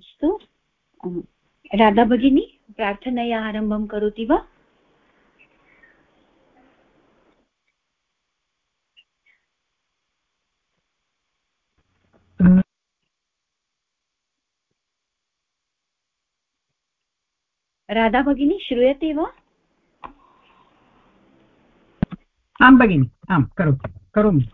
अस्तु। राधा भगिनी प्रार्थनया आरम्भं करोति वा? राधा भगिनी श्रूयते वा? आं भगिनि आं करोतु। करोमि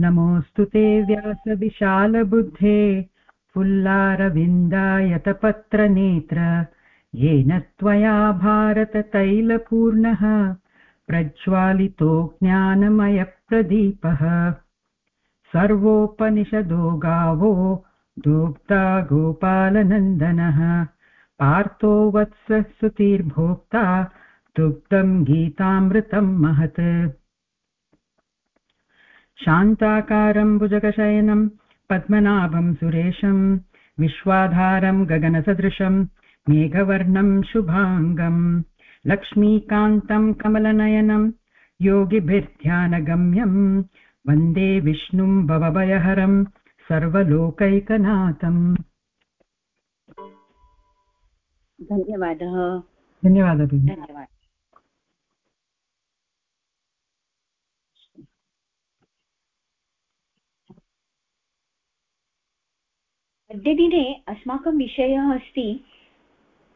नमोऽस्तु ते व्यासविशालबुद्धे फुल्लारविन्दायतपत्रनेत्र। येन त्वया भारततैलपूर्णः प्रज्वालितो ज्ञानमयप्रदीपः। सर्वोपनिषदो गावो दोग्धा गोपालनन्दनः। पार्थो वत्सः सुतीर्भोक्ता दुग्धम् गीतामृतम् महत्। शान्ताकारम् भुजगशयनम् पद्मनाभम् सुरेशम् विश्वाधारम् गगनसदृशम् मेघवर्णम् शुभाङ्गम् लक्ष्मीकान्तम् कमलनयनम् योगिभिर्ध्यानगम्यम् वंदे विष्णुम् भवभयहरम् सर्वलोकैकनाथम्। धन्यवादः। धन्यवादः धन्यवादः। अद्यदिने अस्माकं विषयः अस्ति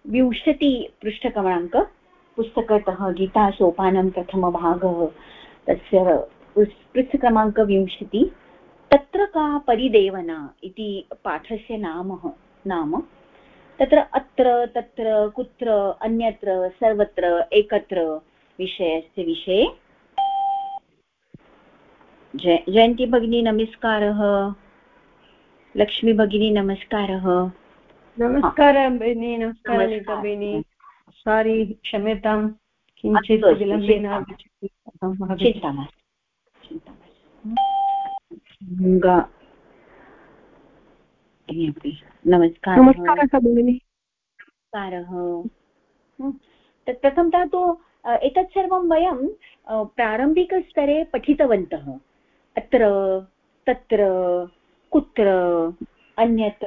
विंशतिपृष्ठक्रमाङ्क पुस्तकतः गीतासोपानं प्रथमभागः, तस्य पृष्ठक्रमाङ्क विंशति। तत्र का परिदेवना इति पाठस्य नाम नाम? तत्र अत्र, तत्र, कुत्र, अन्यत्र, सर्वत्र, एकत्र विषयस्य विषये। जय, जयन्ती भगिनी, नमस्कारः। लक्ष्मी भगिनी नमस्कारः। नमस्कारः भगिनी नमस्कारः भगिनी सारी क्षम्यतां किञ्चित् विलम्बेन चिन्ता मास्तु। चिन्ता मास्तु। नमस्कारः। नमस्कारः भगिनि। नमस्कारः। तत् प्रथमतः तु एतत् सर्वं वयं प्रारम्भिकस्तरे पठितवन्तः। अत्र तत्र कुत्र अन्यत्र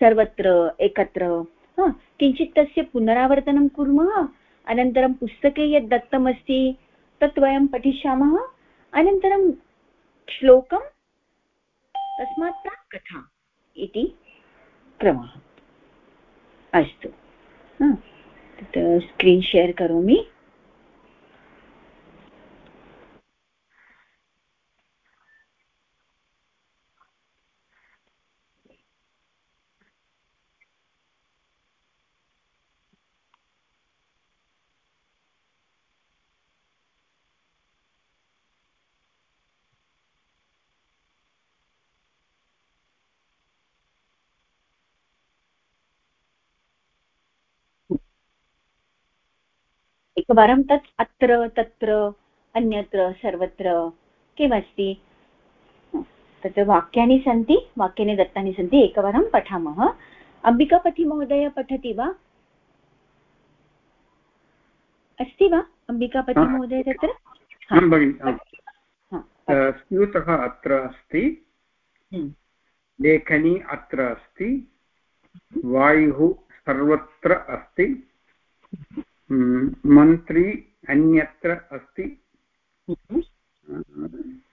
सर्वत्र, एकत्र किञ्चित् तस्य पुनरावर्तनं कुर्मः, अनन्तरं पुस्तके यद् दत्तमस्ति, तत् वयं पठिष्यामः, अनन्तरं श्लोकं तस्मात् प्राक् कथा इति क्रमः। अस्तु। स्क्रीन् शेर् करोमि। एकवारं तत् अत्र तत्र अन्यत्र सर्वत्र किमस्ति? तत्र वाक्यानि सन्ति वाक्यानि दत्तानि सन्ति एकवारं पठामः। अम्बिकापतिमहोदय पठति वा? अस्ति वा अम्बिकापतिमहोदय तत्र? स्यूतः अत्र अस्ति। हम्म। लेखनी अत्र अस्ति। वायुः सर्वत्र अस्ति। मन्त्री अन्यत्र अस्ति।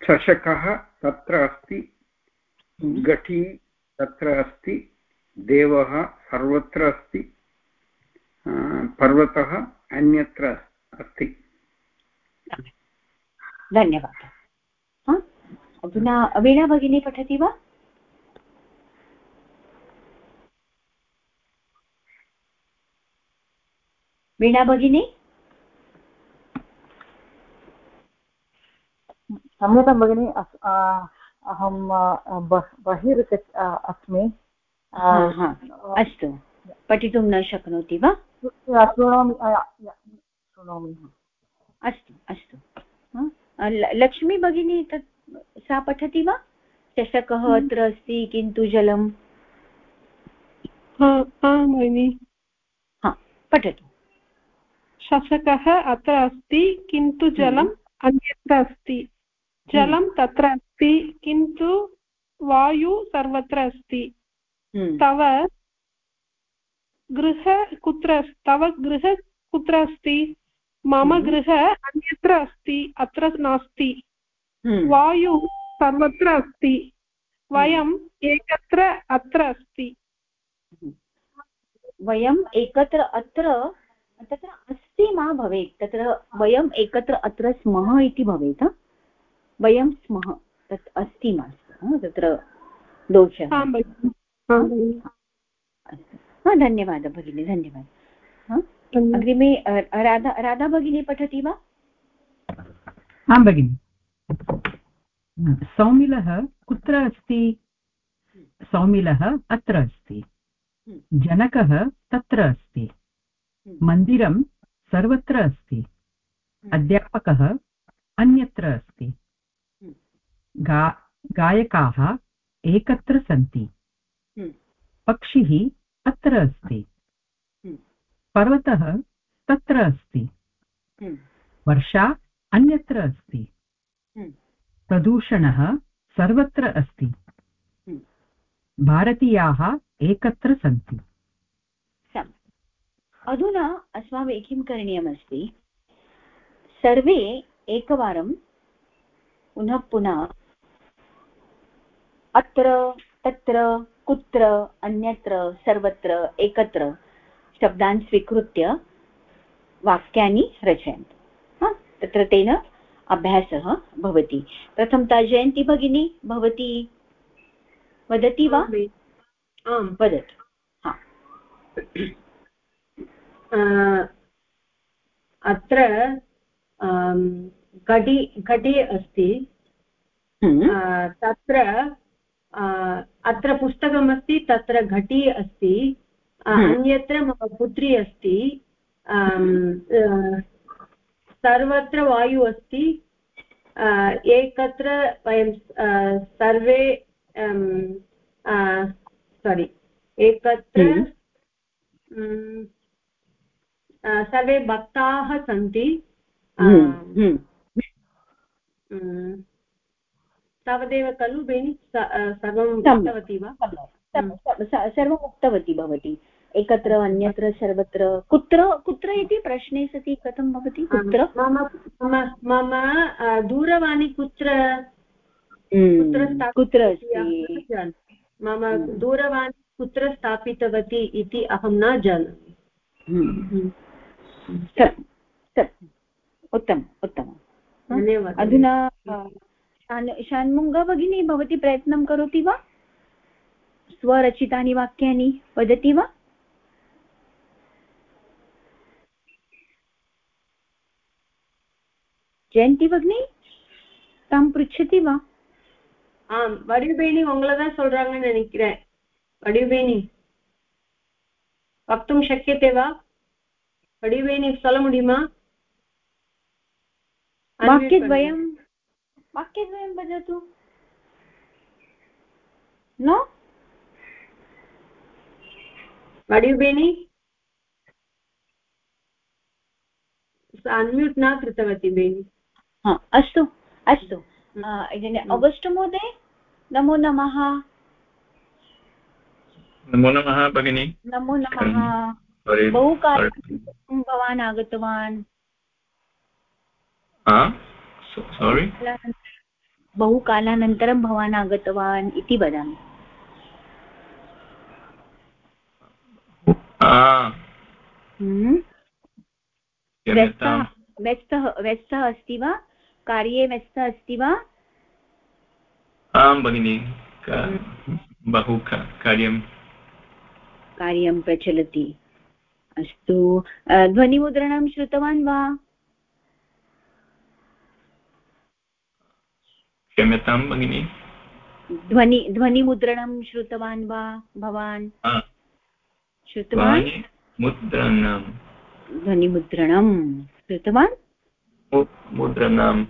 चषकः तत्र अस्ति। घटी तत्र अस्ति। देवः सर्वत्र अस्ति। पर्वतः अन्यत्र अस्ति। धन्यवादः। अधुना वीणा भगिनी पठति वा? वीणा भगिनी? क्षम्यतां भगिनि अहं बहिर् अस्मि। अस्तु। पठितुं न शक्नोति वा? शृणोमि शृणोमि अस्तु अस्तु। लक्ष्मी भगिनी तत् सा पठति वा? चषकः हम्म। अत्र अस्ति किन्तु जलम्? पठतु। शशकः अत्र अस्ति किन्तु जलम् अन्यत्र अस्ति। जलं तत्र अस्ति किन्तु वायु सर्वत्र अस्ति। हम्म। तव गृह कुत्र तव गृह कुत्र अस्ति? मम हम्म। गृह अन्यत्र अस्ति अत्र नास्ति। हम्म। वायु सर्वत्र अस्ति। वयम् एकत्र अत्र अस्ति। वयम् एकत्र अत्र मा भवेत् तत्र वयम् एकत्र अत्र स्मः इति भवेत् वयं स्मः तत् अस्ति मास्तु तत्र दोषः अस्तु। हा धन्यवादः भगिनी धन्यवादः। अग्रिमे राधा राधा भगिनी पठति वा? आं भगिनि। सौमिलः कुत्र अस्ति? सौमिलः अत्र अस्ति। जनकः तत्र अस्ति। मन्दिरं सर्वत्र अस्ति। अध्यापकः अन्यत्र अस्ति। गा गायकाः एकत्र सन्ति। हम्म। पक्षिः अत्र अस्ति। हम्म। पर्वतः तत्र अस्ति। हम्म, वर्षा अन्यत्र अस्ति। हम्म। प्रदूषणः सर्वत्र अस्ति। हम्म। भारतीयाः एकत्र सन्ति। अधुना अस्माभिः किं करणीयमस्ति। सर्वे एकवारं पुनः पुनः अत्र तत्र कुत्र अन्यत्र सर्वत्र एकत्र शब्दान् स्वीकृत्य वाक्यानि रचयन्तु। तत्र तेन अभ्यासः भवति। प्रथमतः जयन्ती भगिनी भवती वदति वा? आं वदतु। हा। अत्र घटी घटी अस्ति तत्र अत्र पुस्तकमस्ति तत्र घटी अस्ति। अन्यत्र मम पुत्री अस्ति सर्वत्र वायु अस्ति एकत्र वयं सर्वे सारि एकत्र सर्वे भक्ताः सन्ति। हम्म, हम्म। तावदेव खलु बेनि सर्वं उक्तवती वा? स- सर्वम् उक्तवती भवती। एकत्र अन्यत्र सर्वत्र। कुत्र कुत्र इति प्रश्ने सति कथं भवति? कुत्र? मम मम दूरवाणी कुत्र? कुत्र हम्म, अस्ति? मम हम्म। दूरवाणी कुत्र स्थापितवती इति अहं न जानामि। हम्म, उत्तमम् उत्तमम् धन्यवादः अधुना अ, शान्- शान्मुङ्गा भगिनी भवती प्रयत्नं करोति वा स्वरचितानि वाक्यानि वदति वा ஜெயந்தி பக்னி தாம் पृच्छति वा ஆம் வடிவுபேணி உங்களை தான் சொல்றாங்கன்னு நினைக்கிறேன் வடிவுபேணி वक्तुं शक्यते वा वडिवेणि சொல்ல முடியுமா वाक्यद्वयं वाक्यद्वयं वदतु न वडिवेणि अन्म्यूट् न कृतवती बेनि हा अस्तु अस्तु अ, इदानीम् अगस्ट् महोदय नमो नमः नमो नमः भगिनि नमो नमः Sorry. बहु Sorry. कालं भवान् आगतवान् हा? So- बहु कालानन्तरं भवान् आगतवान् इति वदामि हम्म? व्यस्तः व्यस्तः व्यस्तः अस्ति वा कार्ये व्यस्तः अस्ति वा आं भगिनि क- बहु क- कार्यं कार्यं प्रचलति अस्तु ध्वनिमुद्रणं श्रुतवान् वा? क्षम्यतां भगिनि? ध्वनि ध्वनिमुद्रणं श्रुतवान् वा भवान्? श्रुतवान्? मुद्रणं ध्वनिमुद्रणं श्रुतवान्? मुद्रणं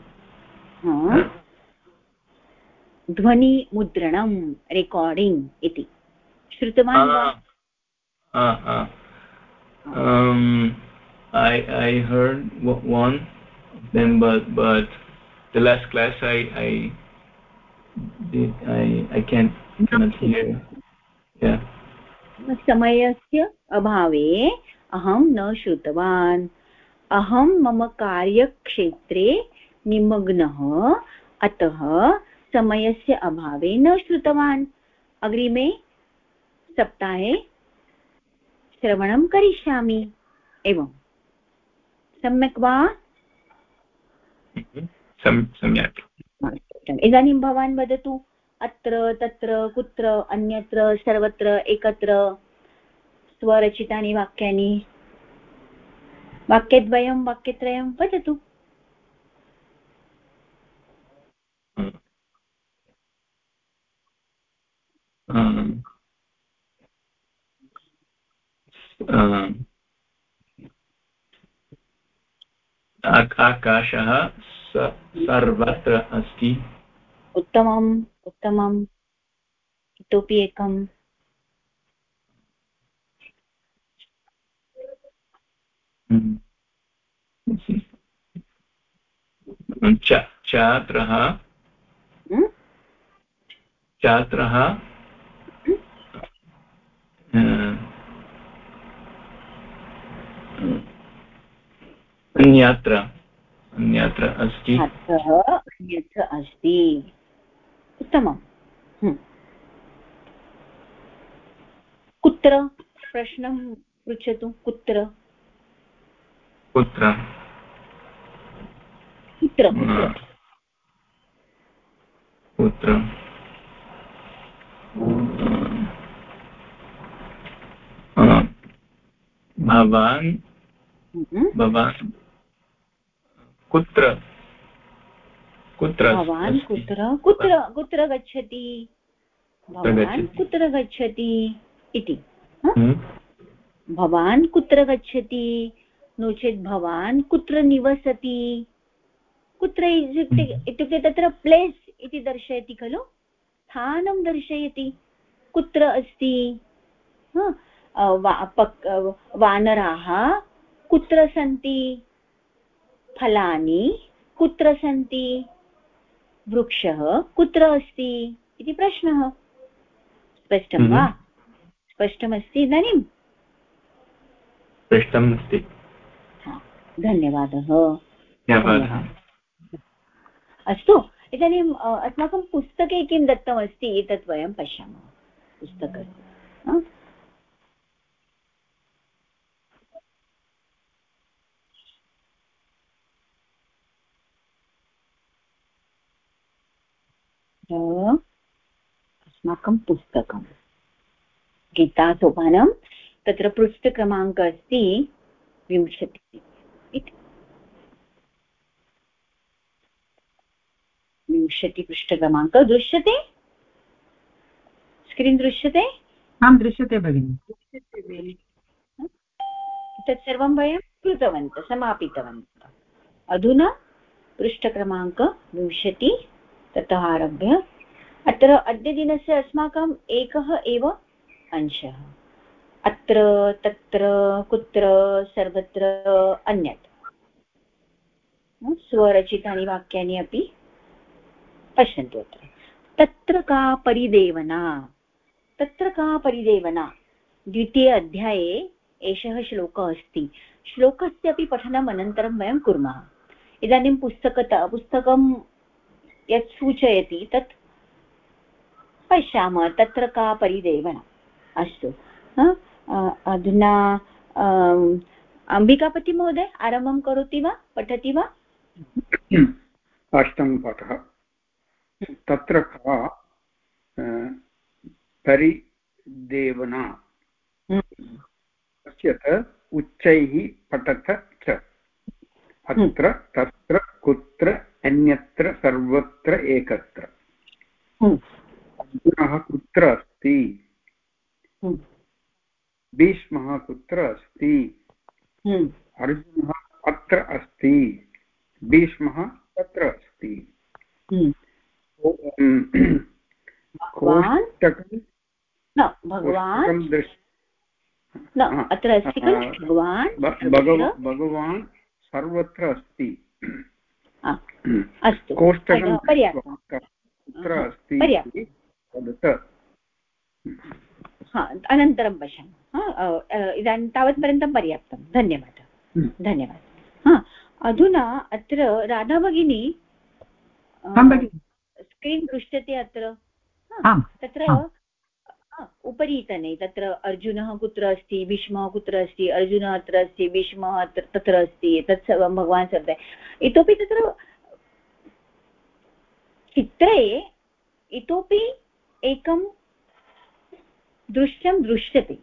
ध्वनिमुद्रणं रेकार्डिङ्ग् इति। श्रुतवान् वा. Um, I I heard one of them, but but the last class I I did I I can't cannot hear. Yeah. समयस्य अभावे अहं न श्रुतवान् अहं मम कार्यक्षेत्रे निमग्नः अतः समयस्य अभावे न श्रुतवान् अग्रिमे सप्ताहे श्रवणं करिष्यामि। एवं। सम्यक् वा? सम्यक्। इदानीं भवान् वदतु अत्र तत्र कुत्र अन्यत्र सर्वत्र एकत्र स्वरचितानि वाक्यानि। वाक्यद्वयं वाक्यत्रयं वदतु। आकाशः सर्वत्र अस्ति। उत्तमम् उत्तमम् इतोपि एकम्। छात्रः छात्रः अन्यत्र अन्यत्र अस्ति? अन्यत्र अस्ति। उत्तमम्। कुत्र? प्रश्नं पृच्छतु कुत्र? कुत्र? कुत्र? कुत्र? भवान्। भवान्? कुत्र? कुत्र भवान् कुत्र? कुत्र कुत्र गच्छति? भवान् कुत्र गच्छति? इति। हम्म। भवान् कुत्र गच्छति? नो चेत् भवान् कुत्र निवसति? कुत्र इत्युक्ते हम्म। इत्युक्ते तत्र प्लेस् इति दर्शयति खलु? स्थानं दर्शयति। कुत्र अस्ति? वानराः कुत्र सन्ति? फलानि? कुत्र सन्ति? वृक्षः कुत्र अस्ति? इति प्रश्नः। स्पष्टं वा? हम्म। स्पष्टमस्ति इदानीं? स्पष्टम् अस्ति धन्यवादः। धन्यवादः। अस्तु इदानीम् अस्माकं पुस्तके किं दत्तमस्ति? एतत् वयं पश्यामः। पुस्तकस्य अस्माकं पुस्तकं गीतासोपानं तत्र पृष्ठक्रमाङ्कः अस्ति विंशतिः। विंशतिपृष्ठक्रमाङ्कः दृश्यते? स्क्रीन् दृश्यते? आं दृश्यते भगिनि। तत् सर्वं वयं कृतवन्तः समापितवन्तः। अधुना पृष्ठक्रमाङ्क विंशति ततः आरभ्य अत्र अद्यदिनस्य अस्माकम् एकः एव अंशः। अत्र, तत्र, कुत्र, सर्वत्र, अन्यत्। स्वरचितानि वाक्यानि अपि पश्यन्तु अत्र। तत्र का परिदेवना? तत्र का परिदेवना? द्वितीय अध्याये एषः श्लोकः अस्ति। श्लोकस्य अपि पठनम् अनन्तरं वयं कुर्मः। इदानीं पुस्तकतः, पुस्तकं यत् सूचयति तत् पश्यामः तत्र का परिदेवना अस्तु। अधुना अम्बिकापतिमहोदय आरम्भं करोति वा? पठति वा? अष्टमपाठः तत्र का परिदेवना? पश्यत उच्चैः पठत च। अत्र तत्र कुत्र अन्यत्र सर्वत्र एकत्र। अर्जुनः कुत्र अस्ति? भीष्मः कुत्र अस्ति? अर्जुनः अत्र अस्ति। भीष्मः तत्र अस्ति। भगवान्? अत्र अस्ति भगवान्? भगवान् सर्वत्र अस्ति। अस्तु। कोष्टकं कुत्र अस्ति। वदत हा अनन्तरं पश्यामः। हा, इदानीं तावत्पर्यन्तं पर्याप्तं। धन्यवादः। हम्म। धन्यवादः। हा अधुना अत्र राधा भगिनी स्क्रीन् दृश्यते अत्र। हा, तत्र। हा, उपरीतने तत्र अर्जुनः कुत्र अस्ति भीष्मः कुत्र अस्ति अर्जुनः अत्र अस्ति भीष्मः अत्र तत्र अस्ति तत् सर्वं भगवान् सर्वे। इतोपि तत्र चित्रे इतोपि एकं दृश्यं दृश्यते।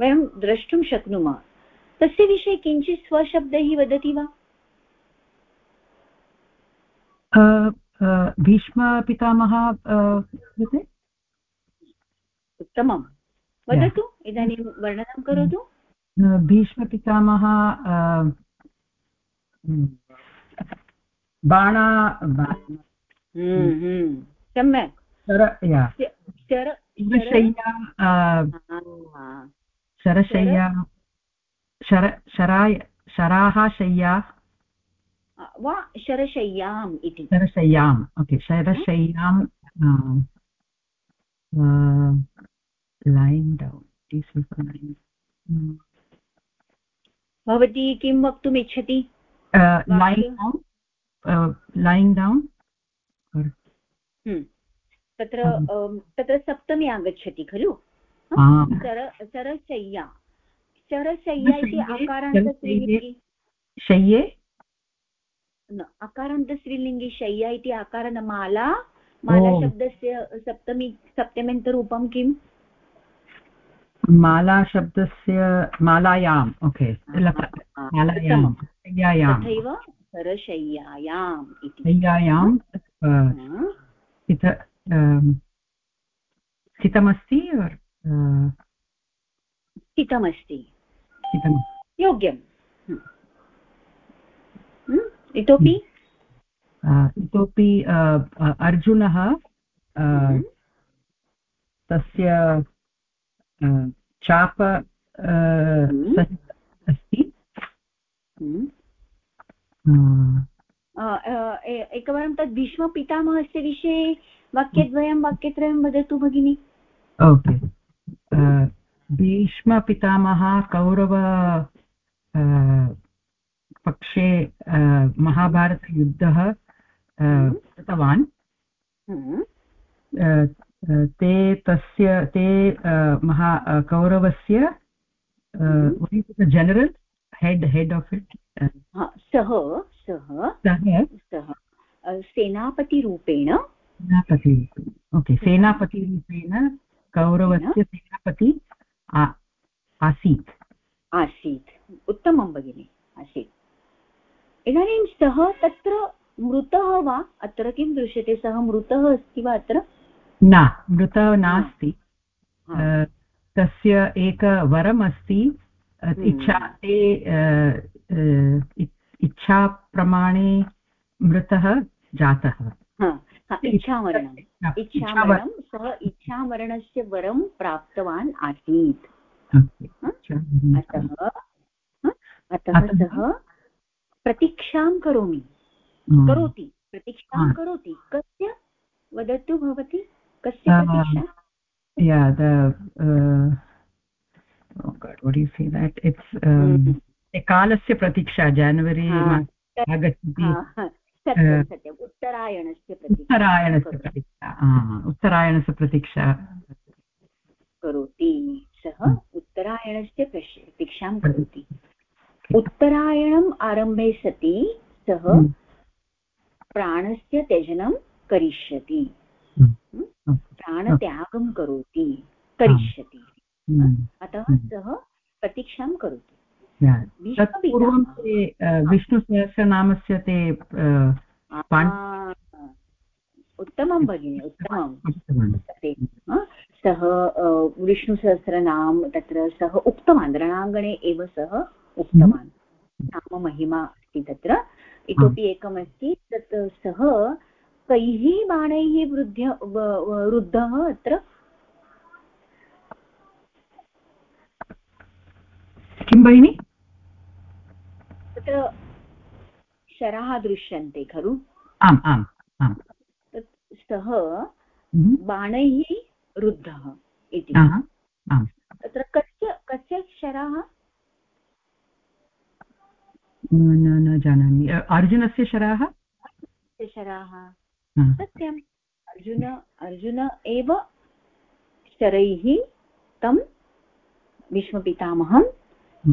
वयं द्रष्टुं शक्नुमः। तस्य विषये किञ्चित् स्वशब्दैः वदति वा? भीष्मपितामह उत्तमं। वदतु इदानीं वर्णनं करोतु। भीष्मपितामह बाणा हम्म, हम्म, सम्यक्। शरशय्या शराय शराः शय्या वा शरशय्याम् इति शरशय्याम् ओके शरशय्यां लैन् डौन् भवती किं वक्तुम् इच्छति लैन् डौन् लैन् डौन् तत्र अं, तत्र सप्तमी आगच्छति खलु? सर सरशय्या शरशय्या इति शरशय्ये, आकारान्तस्त्रीलिङ्गि शय्ये? न अकारान्तस्त्रीलिङ्गि शय्या इति आकारणमाला। माला ओ। सप्तमी सप्तम्यन्तरूपं किम्? मालाशब्दस्य मालायाम् ओके तथैव सरशय्यायाम् इति। शय्यायां अ, हा, स्थित अम, स्थितमस्ति स्थितमस्ति स्थितम् योग्यं। हम्म, इतोपि इतोपि अर्जुनः तस्य चाप अस्ति एकवारं तद् भीष्मपितामहस्य विषये वाक्यद्वयं वाक्यत्रयं वदतु भगिनि। ओके। भीष्मपितामह कौरव पक्षे महाभारतयुद्धः कृतवान्। हम्म, अ, अ, ते तस्य ते महा कौरवस्य general? Head head of it सः सः सः सेनापतिरूपेण सेनापति ओके सेनापतिरूपेण कौरवस्य सेनापति आसीत्। आसीत्। उत्तमं भगिनि आसीत्। इदानीं सः तत्र मृतः वा? अत्र किं दृश्यते? सः मृतः अस्ति वा अत्र? न मृतः नास्ति। तस्य एक वरम् अस्ति हम्म। इच्छा ते इच्छाप्रमाणे मृतः जातः। इच्छामरणम्। इच्छामरणम् इच्छामरणं सः इच्छामरणस्य वरं प्राप्तवान् आसीत्। अतः अतः अतः? सः प्रतीक्षां करोमि। करोति प्रतीक्षां करोति। कस्य वदतु भवती? कस्य Uh, Pratiksha? yeah the uh, oh god what do you say that? It's um, Mhm. कालस्य प्रतीक्षा जान्वरी. आगच्छति सत्यं उत्तरायणस्य प्रतीक्षा उत्तरायणस्य. प्रतीक्षा उत्तरायणस्य प्रतीक्षा करोति सः. उत्तरायणस्य प्रतीक्षां करोति उत्तरायणम् आरम्भे सति सः. प्राणस्य त्यजनं करिष्यति. प्राणत्यागं करोति करिष्यति हम्म. अतः हम्म. सः प्रतीक्षां करोति Yeah. तत् पूर्वं ते विष्णुसहस्रनामस्य ते उत्तमं भगिनि उत्तमं? सः विष्णुसहस्रनाम तत्र सः उक्तवान् रणाङ्गणे एव सः उक्तवान्. नाम महिमा अस्ति तत्र. इतोपि एकमस्ति तत् सः कैः बाणैः वृद्ध्य व- व- अत्र? किं भगिनि? तत्र शराः दृश्यन्ते खलु? आम् आम् आम्। तत् सः हम्म। बाणैः रुद्धः इति। तत्र कस्य कस्य शराः? न न जानामि। अर्जुनस्य शराः? शराः। सत्यम्। अर्जुन अर्जुन एव शरैः तं भीष्मपितामहं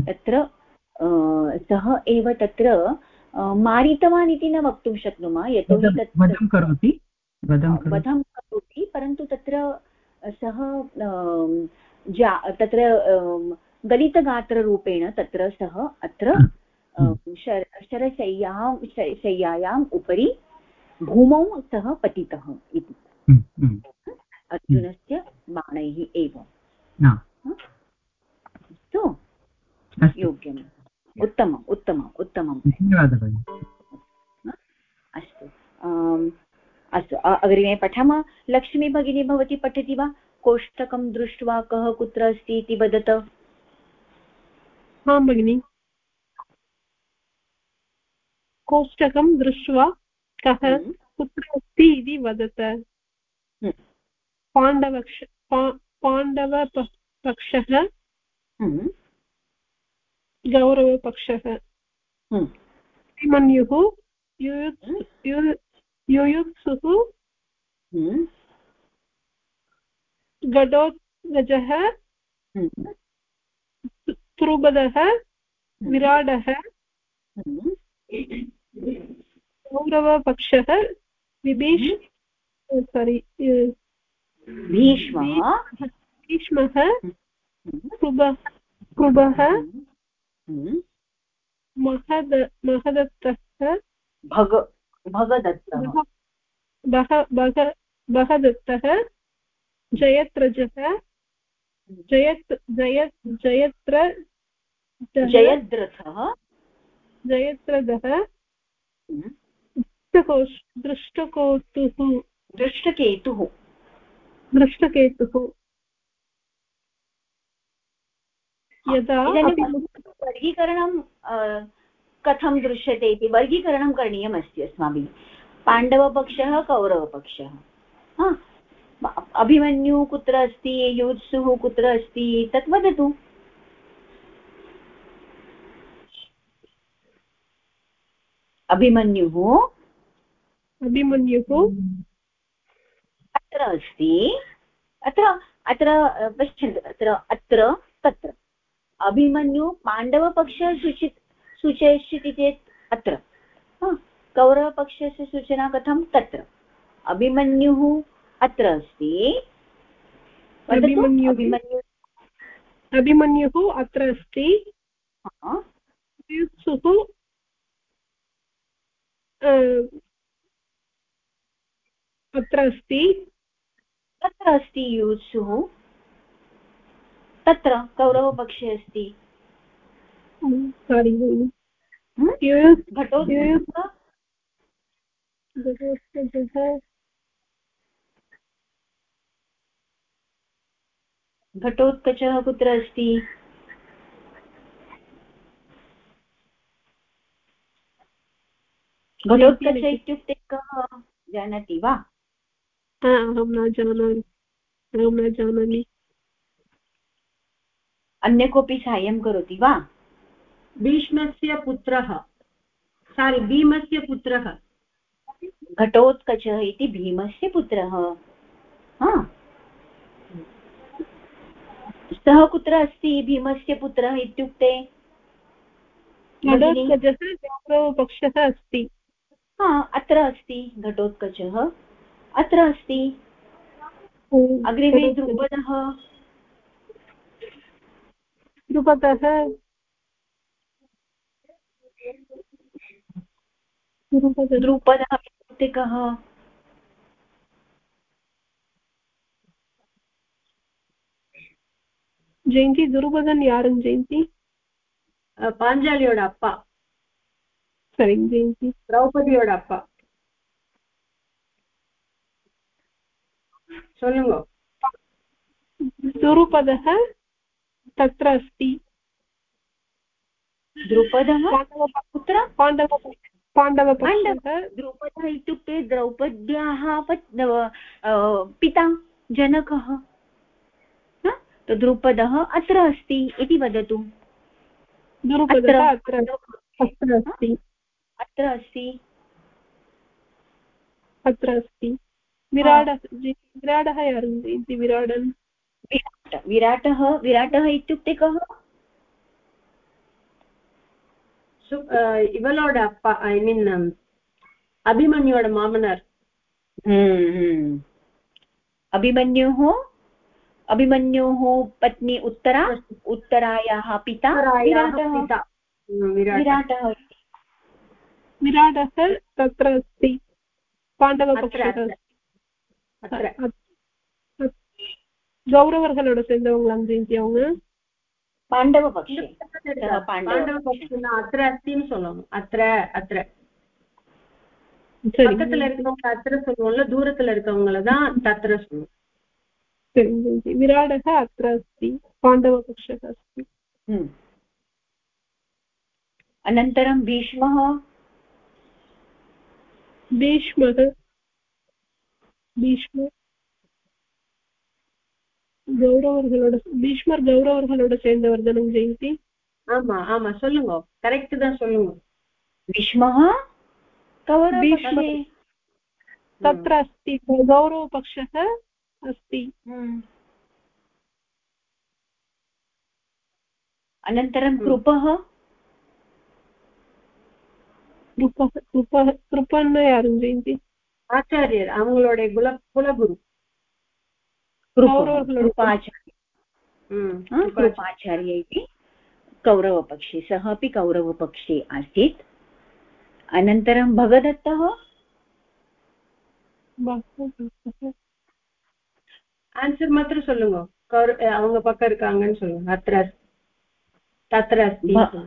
तत्र अ, सः एव तत्र मारितवान् इति न वक्तुं शक्नुमः यतोहि तत् वदं करोति वधं करोति। परन्तु तत्र सः जा तत्र गलितगात्ररूपेण तत्र सः अत्र शरशय्यां शय्यायाम् उपरि भूमौ सः पतितः इति। हम्म, हम्म, अर्जुनस्य बाणैः एव। अस्तु। योग्यम्। उत्तमम् उत्तमम् उत्तमं धन्यवादः। अस्तु। अस्तु अग्रिमे पठामः। लक्ष्मी भगिनी भवती पठति वा? कोष्टकं दृष्ट्वा कः कुत्र अस्ति इति वदत। आं भगिनि। कोष्टकं दृष्ट्वा कः हम्म, कुत्र अस्ति इति वदत। पाण्डवक्ष पा- पाण्डवपक्षः हम्म, गौरवपक्षः। हम्म, अभिमन्युः युयुत्सु- युयुत्सुः हम्म, घटोत्कजः हम्म, विराडः हम्म, कौरवपक्षः विभीष सारि भीष्मः? भीष्मः हम्म, कृबः कृबः हम्म, महद महदत्तः भग भगदत्तः। जयत्रजः। जयत् जयत् जयत्र जयद्रथः। जयत्रदः हम्म, दृष्टकोश दृष्टकोतुः। दृष्टकेतुः। दृष्टकेतुः। यदा वर्गीकरणं कथं दृश्यते इति वर्गीकरणं करणीयमस्ति अस्माभिः। पाण्डवपक्षः कौरवपक्षः। हा अभिमन्युः कुत्र अस्ति युत्सुः कुत्र अस्ति तत् वदतु। अभिमन्युः? अभिमन्युः? अत्र अस्ति। अत्र अत्र पश्यन्तु अत्र अत्र तत्र। अभिमन्यु पाण्डवपक्षः सूचि सूचयिष्यति चेत् अत्र। कौरवपक्षस्य सूचना कथं? तत्र। अभिमन्युः अत्र अस्ति। अभिमन्युः। अत्र अस्ति। अत्र अस्ति। तत्र अस्ति युत्सुः तत्र कौरवपक्षे अस्ति। घटोत्कचः कुत्र अस्ति? घटोत्कच इत्युक्ते कः? जानाति वा? अहं न जानामि। अहं न जानामि। अन्य कोऽपि साहाय्यं करोति वा? भीष्मस्य पुत्रः। सारि भीमस्य पुत्रः। घटोत्कचः इति भीमस्य पुत्रः। सः कुत्र अस्ति भीमस्य पुत्रः इत्युक्ते? गौरवपक्षः अस्ति। हा अत्र अस्ति घटोत्कचः। अत्र अस्ति। अग्रिमे द्रुपदः द्रुपदः द्रुपदः द्रुपदः इत्युक्ते कः ஜெயந்தி துருபதன் யாருங்க ஜெயந்தி அஹ், பாஞ்சாலியோட அப்பா சரிங்க ஜெயந்தி திரௌபதியோட அப்பா சொல்லுங்க दुरुपदः तत्र अस्ति। द्रुपदः? पाण्डव कुत्र? पाण्डव पाण्डवपक्षः द्रौपदः इत्युक्ते द्रौपद्याः पिता जनकः? तो द्रुपदः अत्र अस्ति इति वदतु। द्रुपदः अत्र- अस्ति। अत्र अस्ति। अत्र अस्ति। विराडः विराडः यारु इति विराडन् विराट विराटः विराटः इत्युक्ते कः சு இவளோட அப்பா ஐ மீன் அபிமன்யோட மாமனார் हम्म, हम्म। अभिमन्युः अभिमन्योः पत्नी उत्तरा उत्तरायाः पिता विराटः पिता हम्म, विराट विराटः इति। विराटः तत्र अस्ति पाण्डवपक्षः अत्र, அத்திர கௌரவர்களோட சேர்ந்தவங்களாம் ஜெயந்தி அவங்க पाण्डवपक्षे सः பாண்டவ पाण्डव பக்ஷினா அத்திர அஸ்தின்னு சொல்லணும் அத்திர அத்திர சரி பக்கத்துல இருக்கவங்க அத்திர சொல்லுவோம்ல தூரத்துல இருக்கவங்கள தான் தத்திர சொல்லுவோம் சரி ஜெயந்தி विराडः अत्र अस्ति पाण्डवपक्षः अस्ति हम्म। अनन्तरं भीष्मः भीष्मः भीष्म கௌரவர்களோட பீஷ்மர் கௌரவர்களோட சேர்ந்தவர் தானுங்க ஜெயந்தி ஆமா ஆமா சொல்லுங்க கரெக்ட் தான் சொல்லுங்க भीष्मः तत्र अस्ति गौरवपक्षः अस्ति अनन्तरं कृपः कृपः कृपः कृपन्न यारु जयन्ति आचार्यர் அவங்களுடைய குல குலகுரு कृपाचार्य ம், हा, कृपाचार्य इति कौरवपक्षे सः अपि कौरवपक्षे आसीत् अनन्तरं भगदत्तः ஆன்சர் மாத்திரம் சொல்லுங்க கௌர- அவங்க பக்கம் இருக்காங்கன்னு சொல்லுங்க அத்திர அஸ்தி. தத்திர அஸ்தி भा-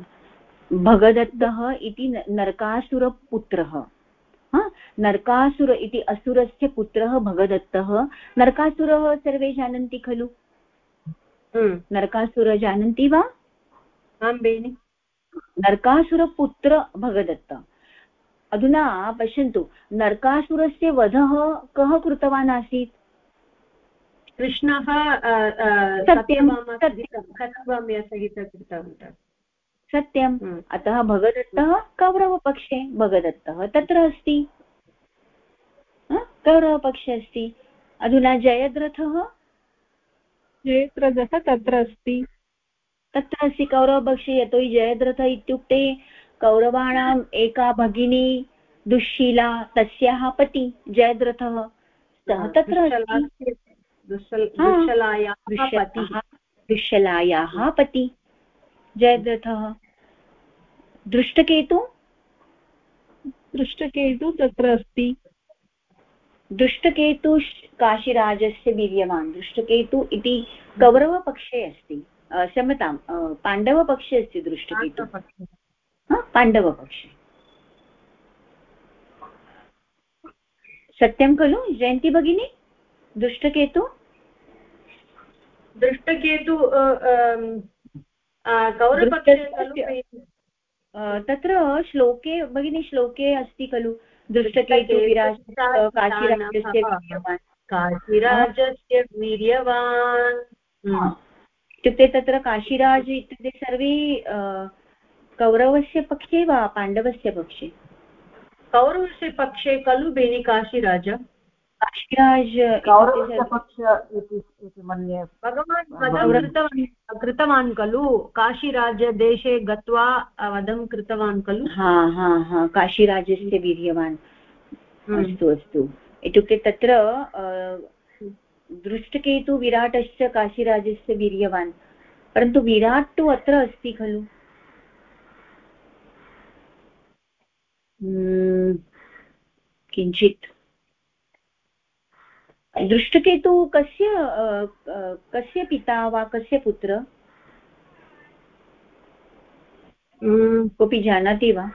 भगदत्तः इति न- नरकासुरपुत्रः हा, नरकासुर इति असुरस्य पुत्रः भगदत्तः। नरकासुरः सर्वे जानन्ति खलु? नरकासुर जानन्ति वा? आं बेनि। नरकासुरपुत्र भगदत्त। अधुना पश्यन्तु नरकासुरस्य वधः कः कृतवान् आसीत्? कृष्णः सत्यं, कृतवन्तः? सत्यम्। हम्म। अतः भगदत्तः कौरवपक्षे भगदत्तः तत्र अस्ति। कौरवपक्षे अस्ति। अधुना जयद्रथः? जयद्रथः तत्र अस्ति। तत्र अस्ति कौरवपक्षे यतोहि जयद्रथ इत्युक्ते कौरवाणाम् एका भगिनी दुःशीला तस्याः पति जयद्रथः। सः तत्र अस्ति। दुश्शलायाः पतिः। दुष्यलाः पति। जयद्रथः दृष्टकेतु? दृष्टकेतु तत्र अस्ति। दृष्टकेतु काशीराजस्य वीर्यवान्। दृष्टकेतु इति कौरवपक्षे अस्ति। क्षम्यतां पाण्डवपक्षे अस्ति दृष्टकेतु। पाण्डवपक्षे। सत्यं खलु? जयन्ती भगिनी? दृष्टकेतु? दृष्टकेतु कौरवपक्षे खलु तत्र श्लोके भगिनी श्लोके अस्ति खलु? दृष्टकेतु काशीराजस्य वीर्यवान्। इत्युक्ते तत्र काशीराज इत्युक्ते सर्वे कौरवस्य पक्षे वा पाण्डवस्य पक्षे? कौरवस्य पक्षे खलु बेनि काशीराज? भगवान् कृतवान् खलु? काशीराजदेशे गत्वा वधं कृतवान् खलु? हा हा हा काशीराजस्य वीर्यवान्। हम्म। अस्तु अस्तु। इत्युक्ते तत्र दृष्टकेतु विराटश्च काशीराजस्य वीर्यवान्। परन्तु विराट् तु अत्र अस्ति खलु? हम्म, किञ्चित्। दृष्टकेतु कस्य कस्य पिता वा कस्य पुत्र? हम्म, कोऽपि जानाति वा?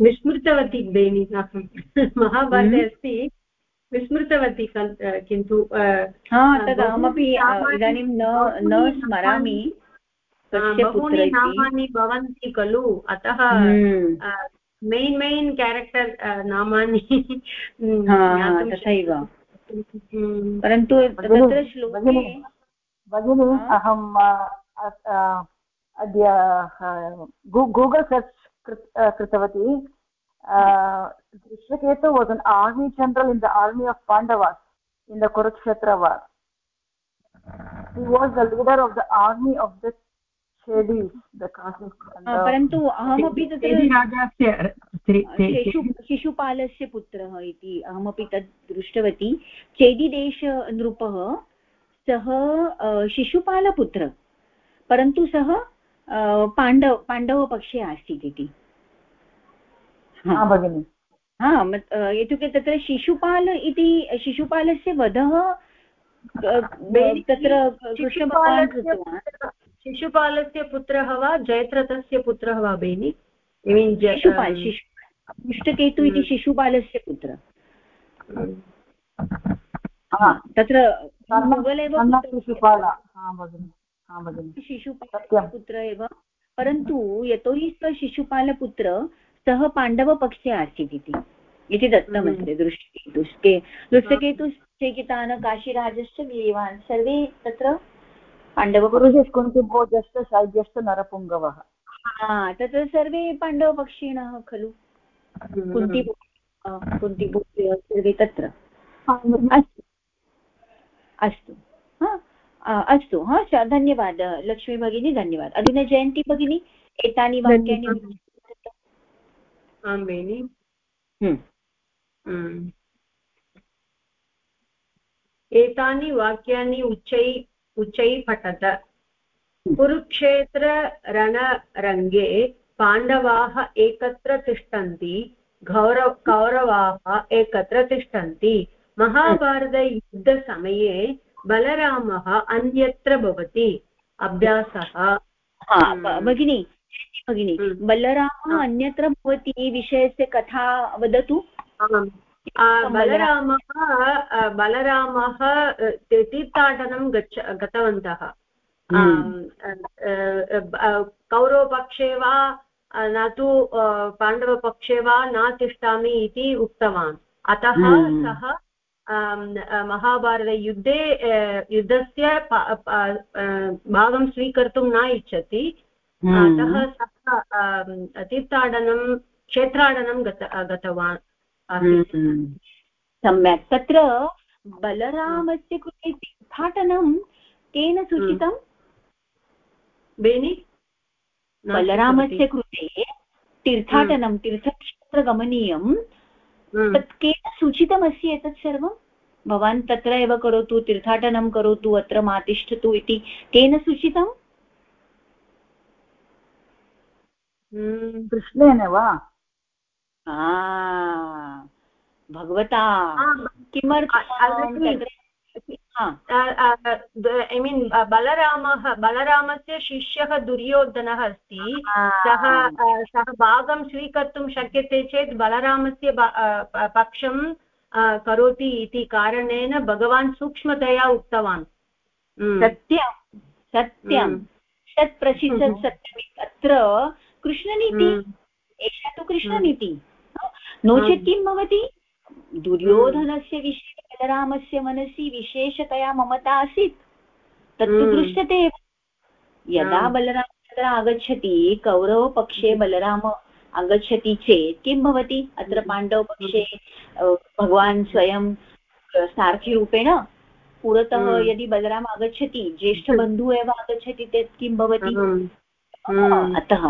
विस्मृतवती बेनि अहं महाभारते हम्म। अस्ति। विस्मृतवती किन्तु हा तद् बहु अहमपि सामान्य- इदानीं न न स्मरामि बहूनि नामानि भवन्ति खलु। अतः हम्म, मेन् मेन् केरेक्टर् नामानि हा, हा, तथैव परन्तु तत्र श्लोके भगिनी, भगिनी अहं अ, अ, अद्य गूगल् सर्च् कृतवती। दृश्यकेतु was an army general in the army of Pandavas in the Kurukshetra war he was the leader of the army of the And परन्तु अहमपि शिशु शिशुपालस्य पुत्रः इति अहमपि तत् दृष्टवती। चेदिदेश नृपः सः शिशुपालपुत्र परन्तु सः पाण्डव पाण्डवपक्षे आसीत् इति। भगिनि। हा इत्युक्ते तत्र शिशुपाल इति शिशुपालस्य वधः तत्र कृष्णभगवान् कृतवान्। शिशुपालस्य पुत्रः वा जयद्रथस्य पुत्रः वा बेनि? Mean, ज- शिशुपाल अं, शिशु दुष्टकेतु इति शिशुपालस्य पुत्र। तत्र गुगल एव शिशुपाल। हा भगिनि। हा भगिनि। शिशुपालस्य पुत्र परन्तु यतोहि सः शिशुपालपुत्र सः पाण्डवपक्षे आसीत् इति। इति दत्तमस्ति दृष्टिकेतुष्के दृष्टकेतुश्चेकितान काशीराजश्च वीर्यवान् सर्वे तत्र पाण्डवपक्षे गुरुजिष्कुन्ति भो जश्च शैज्यश्च नरपुङ्गवः तत्र सर्वे पाण्डवपक्षिणः खलु। कुन्ती कुन्तीपुत्र्यः सर्वे तत्र। अस्तु। अस्तु। हा अस्तु हा धन्यवादः लक्ष्मी भगिनी धन्यवादः। अधुना जयन्ती भगिनी एतानि वाक्यानि आं हम्म, हम्म। एतानि वाक्यानि उच्चै उच्चै पठत कुरुक्षेत्ररणरङ्गे पाण्डवाः एकत्र तिष्ठन्ति गौरव कौरवाः एकत्र तिष्ठन्ति। महाभारतयुद्धसमये बलरामः अन्यत्र भवति। अभ्यासः। हा हम्म। भगिनी भगिनी हम्म। बलरामः अन्यत्र भवति विषयस्य कथा वदतु। बलरामः बलरामः तीर्थाटनं गच्छ गतवन्तः। अ, कौरवपक्षे वा न तु पाण्डवपक्षे वा न तिष्ठामि इति उक्तवान्। अतः हम्म। सः महाभारतयुद्धे युद्धस्य भागं स्वीकर्तुं न इच्छति। अतः सः तीर्थाटनं क्षेत्राटनं गत गतवान्। आसीत्। हम्म। सम्यक्। तत्र बलरामस्य कृते तीर्थाटनं केन सूचितं? बेनि? बलरामस्य कृते तीर्थाटनं तीर्थक्षेत्र गमनीयं। हम्म, तत् केन सूचितमस्ति एतत् सर्वं? भवान् तत्र एव करोतु तीर्थाटनं करोतु अत्र मा तिष्ठतु इति केन सूचितम् हम्म, कृष्णेन वा? भगवता किमर्थं ऐ मीन् बलरामः बलरामस्य शिष्यः दुर्योधनः अस्ति। सः सः भागं स्वीकर्तुं शक्यते चेत् बलरामस्य पक्षं करोति इति कारणेन भगवान् सूक्ष्मतया उक्तवान्। सत्यं सत्यं। हम्म, शतप्रतिशत् हम्म। सत्यम्। अत्र कृष्णनीति हम्म, एषा तु कृष्णनीति। नो चेत्। किं भवति दुर्योधनस्य विषये बलरामस्य मनसि विशेषतया ममता आसीत् तत्तु। दृश्यते एव यदा। बलरामः तत्र आगच्छति कौरवपक्षे बलराम आगच्छति चेत् किं भवति अत्र पाण्डवपक्षे भगवान् स्वयं सारथिरूपेण पुरतः। यदि बलराम आगच्छति ज्येष्ठबन्धुः एव आगच्छति चेत् किं भवति। अतः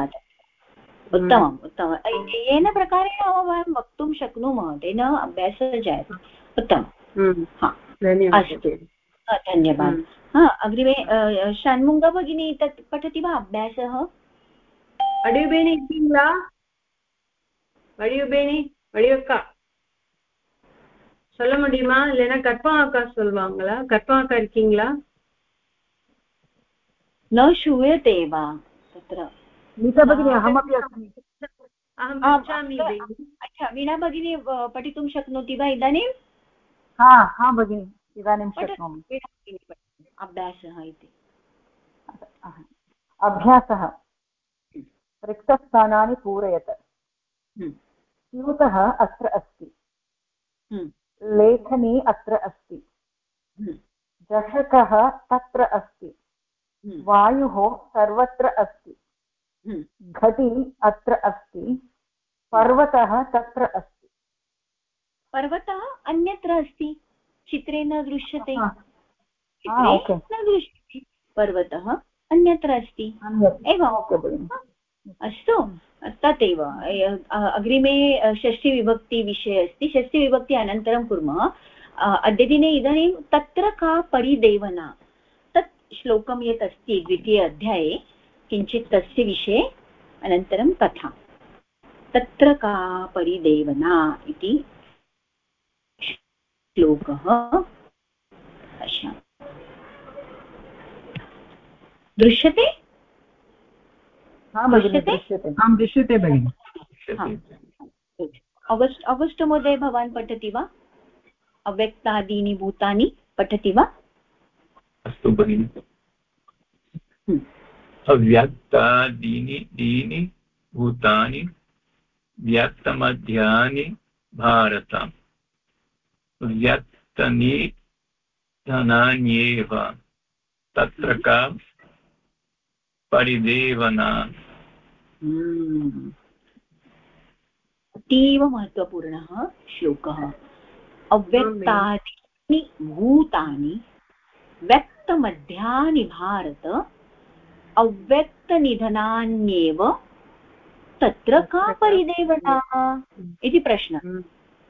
उत्तमम् उत्तमम् अ- येन प्रकारेण वयं वक्तुं शक्नुमः तेन अभ्यासः जायते उत्तमं हम्म, हा धन्यवादः अस्तु अ, धन्यवादः हा अग्रिमे अ, षण्मुङ्ग भगिनी तत् पठति वा अभ्यासः வடிவுபேணி இருக்கீங்களா வடிவுபேணி வடிவக்கா சொல்ல முடியுமா இல்லைன்னா கற்பா அக்கா சொல்லுவாங்களா கற்பா அக்கா இருக்கீங்களா न श्रूयते वा तत्र नीता भगिनी अहमपि अस्मि। अहं पृच्छामि अच्छा वीणा भगिनी पठितुं शक्नोति वा इदानीं? हा हा भगिनि इदानीं शक्नोमि। अभ्यासः इति। अभ्यासः। रिक्तस्थानानि पूरयत। हम्म। स्यूतः अत्र अस्ति। हम्म। लेखनी अत्र अस्ति। हम्म। चषकः तत्र अस्ति। वायुः सर्वत्र अस्ति। घटी अत्र अस्ति पर्वतः तत्र अस्ति। पर्वतः अन्यत्र अस्ति? चित्रे न दृश्यते। चित्रे न दृश्यते। पर्वतः अन्यत्र अस्ति। एवम् अस्तु। तदेव। अग्रिमे षष्ठीविभक्तिविषये अस्ति। षष्ठीविभक्ति अनन्तरं कुर्मः। अद्यदिने इदानीं तत्र का परिदेवना? तत् श्लोकं यत् अस्ति द्वितीय अध्याये। किञ्चित् तस्य विषये अनन्तरं कथा तत्र का परिदेवना इति श्लोकः दृश्यते? आं दृश्यते भगिनि। अगस्ट् महोदय भवान् पठति वा? अव्यक्तादीनि भूतानि पठति वा? अस्तु भगिनि। हम्म। अव्यक्तादीनि, दीनि, भूतानि, व्यक्तमध्यानि भारत व्यक्तनि धनान्येव तत्र का परिदेवना। अतीव महत्त्वपूर्णः श्लोकः। अव्यक्तानि भूतानि, व्यक्तमध्यानि, भारत। अव्यक्तनिधनान्येव तत्र का परिदेवना? इति प्रश्नः। हम्म।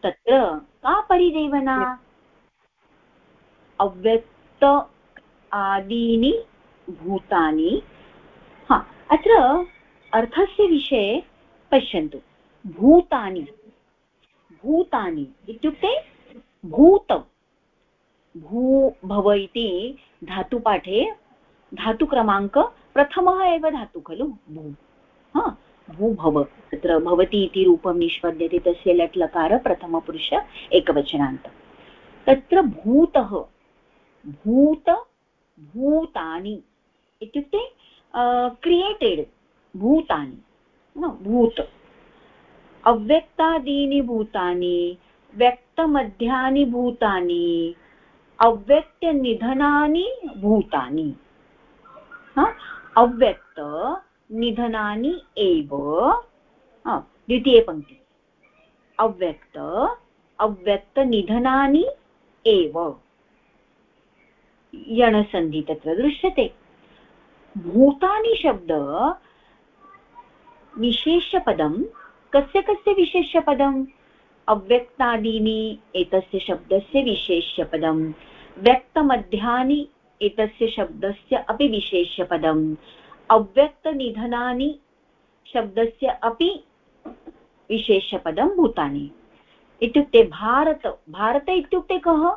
तत्र का परिदेवना? अव्यक्त आदीनि भूतानि। हा अत्र अर्थस्य विषये पश्यन्तु। भूतानि। भूतानि इत्युक्ते भूतं भू भव इति धातुपाठे धातुक्रमाङ्क प्रथमः एव धातु खलु? भू। हा भूभव तत्र भवति इति रूपं निष्पद्यते, तस्य लट् लकार प्रथमपुरुष, एकवचनान्त। तत्र भूतः, भूत, भूतानि इत्युक्ते क्रियेटेड् भूतानि। भूत। अव्यक्तादीनि भूतानि, व्यक्तमध्यानि भूतानि, अव्यक्तनिधनानि भूतानि। अव्यक्त निधनानि एव। द्वितीयपङ्क्ति अव्यक्त अव्यक्तनिधनानि एव। यणसन्धि तत्र दृश्यते। भूतानि शब्द विशेष्यपदं, कस्य कस्य विशेष्यपदम् अव्यक्तादीनि एतस्य शब्दस्य विशेष्यपदं। व्यक्तमध्यानि एतस्य शब्दस्य अपि विशेष्यपदम् अव्यक्तनिधनानि शब्दस्य अपि विशेषपदं भूतानि। इत्युक्ते भारत भारत इत्युक्ते कः?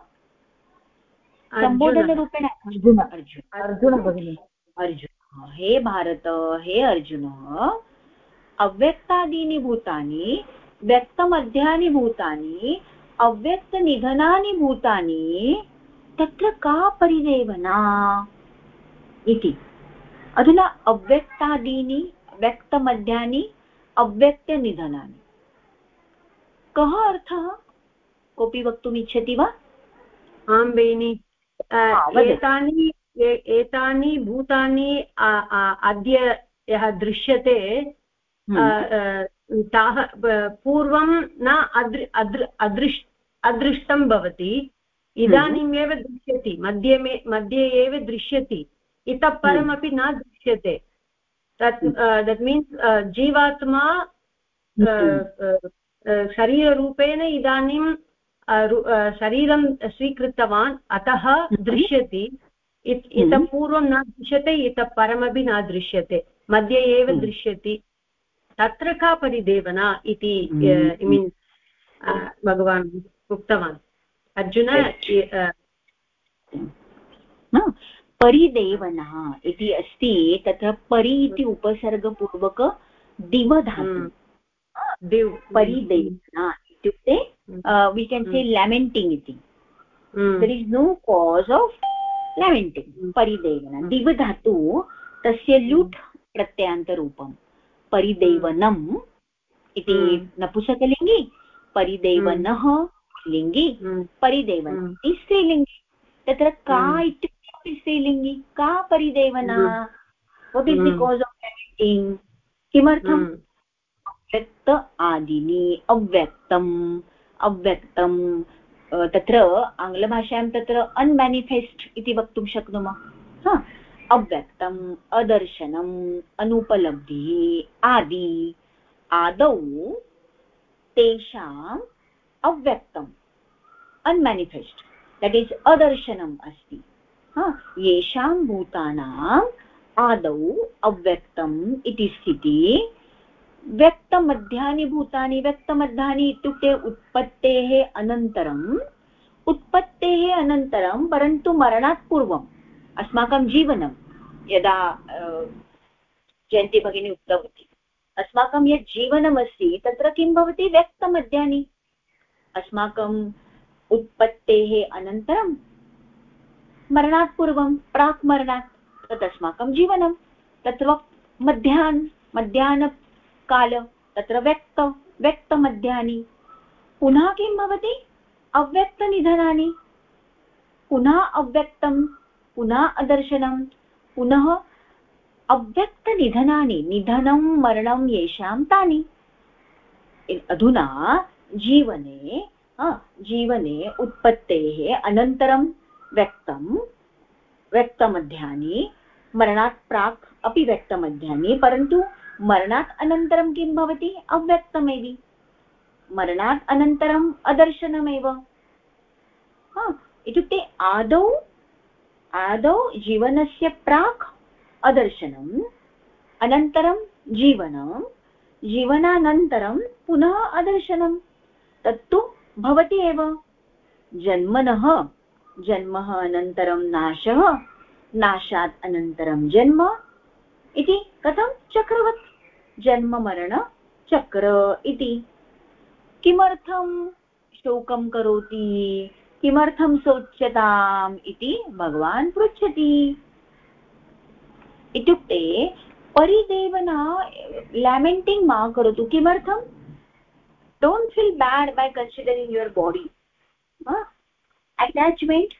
सम्बोधनरूपेण अर्जुन अर्जुन। अर्जुन हे भारत हे अर्जुन। अव्यक्तादीनि भूतानि व्यक्तमध्यानि भूतानि अव्यक्तनिधनानि भूतानि तत्र का परिदेवना? इति। अधुना अव्यक्तादीनि व्यक्तमध्यानि अव्यक्तनिधनानि। कः अर्थः? कोऽपि वक्तुम् इच्छति वा? आं बेनि एतानि एतानि भूतानि अद्य यः दृश्यते हम्म। ताः पूर्वं न अदृ अदृ अदृष्टं भवति। इदानीमेव दृश्यति मध्ये मध्ये एव दृश्यति। इतः परमपि न दृश्यते। तत् दट् मीन्स् जीवात्मा शरीररूपेण इदानीं शरीरं स्वीकृतवान् अतः दृश्यति। इतः पूर्वं न दृश्यते इतः परमपि न दृश्यते। मध्ये एव दृश्यति। तत्र का परिदेवना इति ऐ मीन् भगवान् उक्तवान्। अर्जुन परिदेवनः इति अस्ति तत्र परि इति उपसर्गपूर्वक दिवधातु। हम्म। परिदेवना इत्युक्ते वि केन् से लेमेण्टिङ्ग् इति। There is no cause of lamenting परिदेवना। दिवधातु तस्य ल्युट् प्रत्ययान्तरूपं परिदेवनम् इति नपुसकलिङ्गि परिदेवनः लिङ्गि परिदेवन इति स्त्रीलिङ्गि तत्र का इत्युक्ते स्त्रीलिङ्गि का परिदेवना what is because of everything किमर्थम् अव्यक्त आदिनि अव्यक्तम् अव्यक्तं तत्र आङ्ग्लभाषायां तत्र अन्मेनिफेस्ट् इति वक्तुं शक्नुमः अव्यक्तम् अदर्शनम् अनुपलब्धिः आदि आदौ तेषाम् अव्यक्तम् अन्मेनिफेस्ट् दट् इस् अदर्शनम् अस्ति। येषां भूतानाम् आदौ अव्यक्तम् इति स्थितिः, व्यक्तमध्यानि भूतानि, व्यक्तमध्यानि इत्युक्ते उत्पत्तेः अनन्तरम्, उत्पत्तेः अनन्तरं परन्तु मरणात् पूर्वम्, अस्माकं जीवनं, यदा जयन्ती भगिनी उक्तवती, अस्माकं यत् जीवनमस्ति, तत्र किं भवति? व्यक्तमध्यानि। अस्माकम् उत्पत्तेः अनन्तरं मरणात् पूर्वं प्राक् मरणात् तत् अस्माकं जीवनं तत्र मध्याह्न मध्याह्न काल तत्र व्यक्त व्यक्तमध्यानि पुनः किं भवति? अव्यक्तनिधनानि। पुनः अव्यक्तं, पुनः अदर्शनं, पुनः अव्यक्तनिधनानि। निधनं, मरणं येषां तानि। अधुना जीवने जीवने उत्पत्तेः अनन्तरं व्यक्तं, व्यक्तमध्यानि मरणात् प्राक् अपि व्यक्तमध्यानि, परन्तु मरणात् अनन्तरं किं भवति? अव्यक्तमेव। मरणात् अनन्तरम् अदर्शनमेव। इत्युक्ते आदौ आदौ जीवनस्य प्राक् अदर्शनम् अनन्तरं जीवनं, जीवनानन्तरं पुनः अदर्शनं तत्तु भवति एव। जन्मनः जन्मः अनन्तरं नाशः, नाशात् अनन्तरं जन्म इति कथं चक्रवत्? जन्ममरणचक्र इति। किमर्थं शोकं करोति? किमर्थं शोच्यताम् इति भगवान् पृच्छति। इत्युक्ते परिदेवना लेमेण्टिङ्ग् मा करोतु। किमर्थं? Don't feel bad by considering your body attachment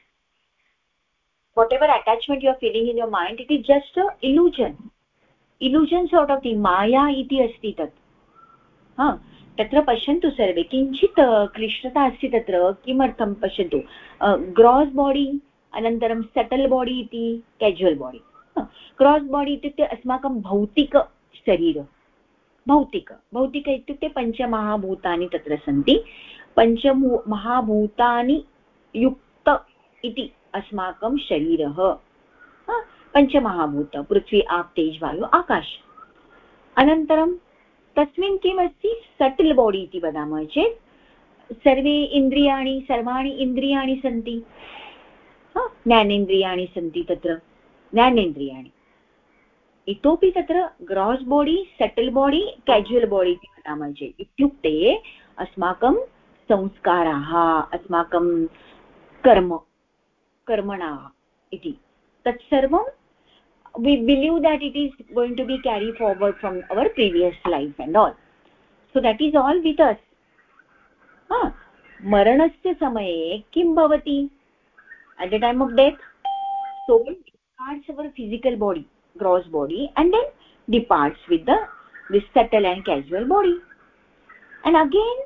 whatever attachment you are feeling in your mind, it is just a illusion. Illusion sort of thing maya iti asti tat. Ha तत्र पश्यन्तु सर्वे किञ्चित् क्लिष्टता अस्ति तत्र किमर्थं पश्यन्तु ग्रास् बाडि अनन्तरं subtle body इति causal body grasp body इत्युक्ते अस्माकं भौतिकशरीर भौतिक। भौतिक इत्युक्ते पञ्चमहाभूतानि तत्र सन्ति। पञ्चमू महाभूतानि युक्त इति अस्माकं शरीरः। पञ्चमहाभूत, पृथ्वी, आप, तेज्, वायु, आकाश। अनन्तरं तस्मिन् किम् अस्ति सटिल् बाडि इति वदामः चेत्, सर्वे इन्द्रियाणि, सर्वाणि इन्द्रियाणि सन्ति। ज्ञानेन्द्रियाणि सन्ति तत्र। ज्ञानेन्द्रियाणि। इतोपि तत्र gross body subtle body causal body इति वदामः चेत् इत्युक्ते अस्माकं संस्काराः अस्माकं कर्म कर्मणाः इति तत्सर्वं believe that it is going to be carried forward from our previous life and all so that is all with us ha maranasya samaye kim bhavati at the time of death soul departs our physical body gross body and then departs with the this subtle and casual body. And again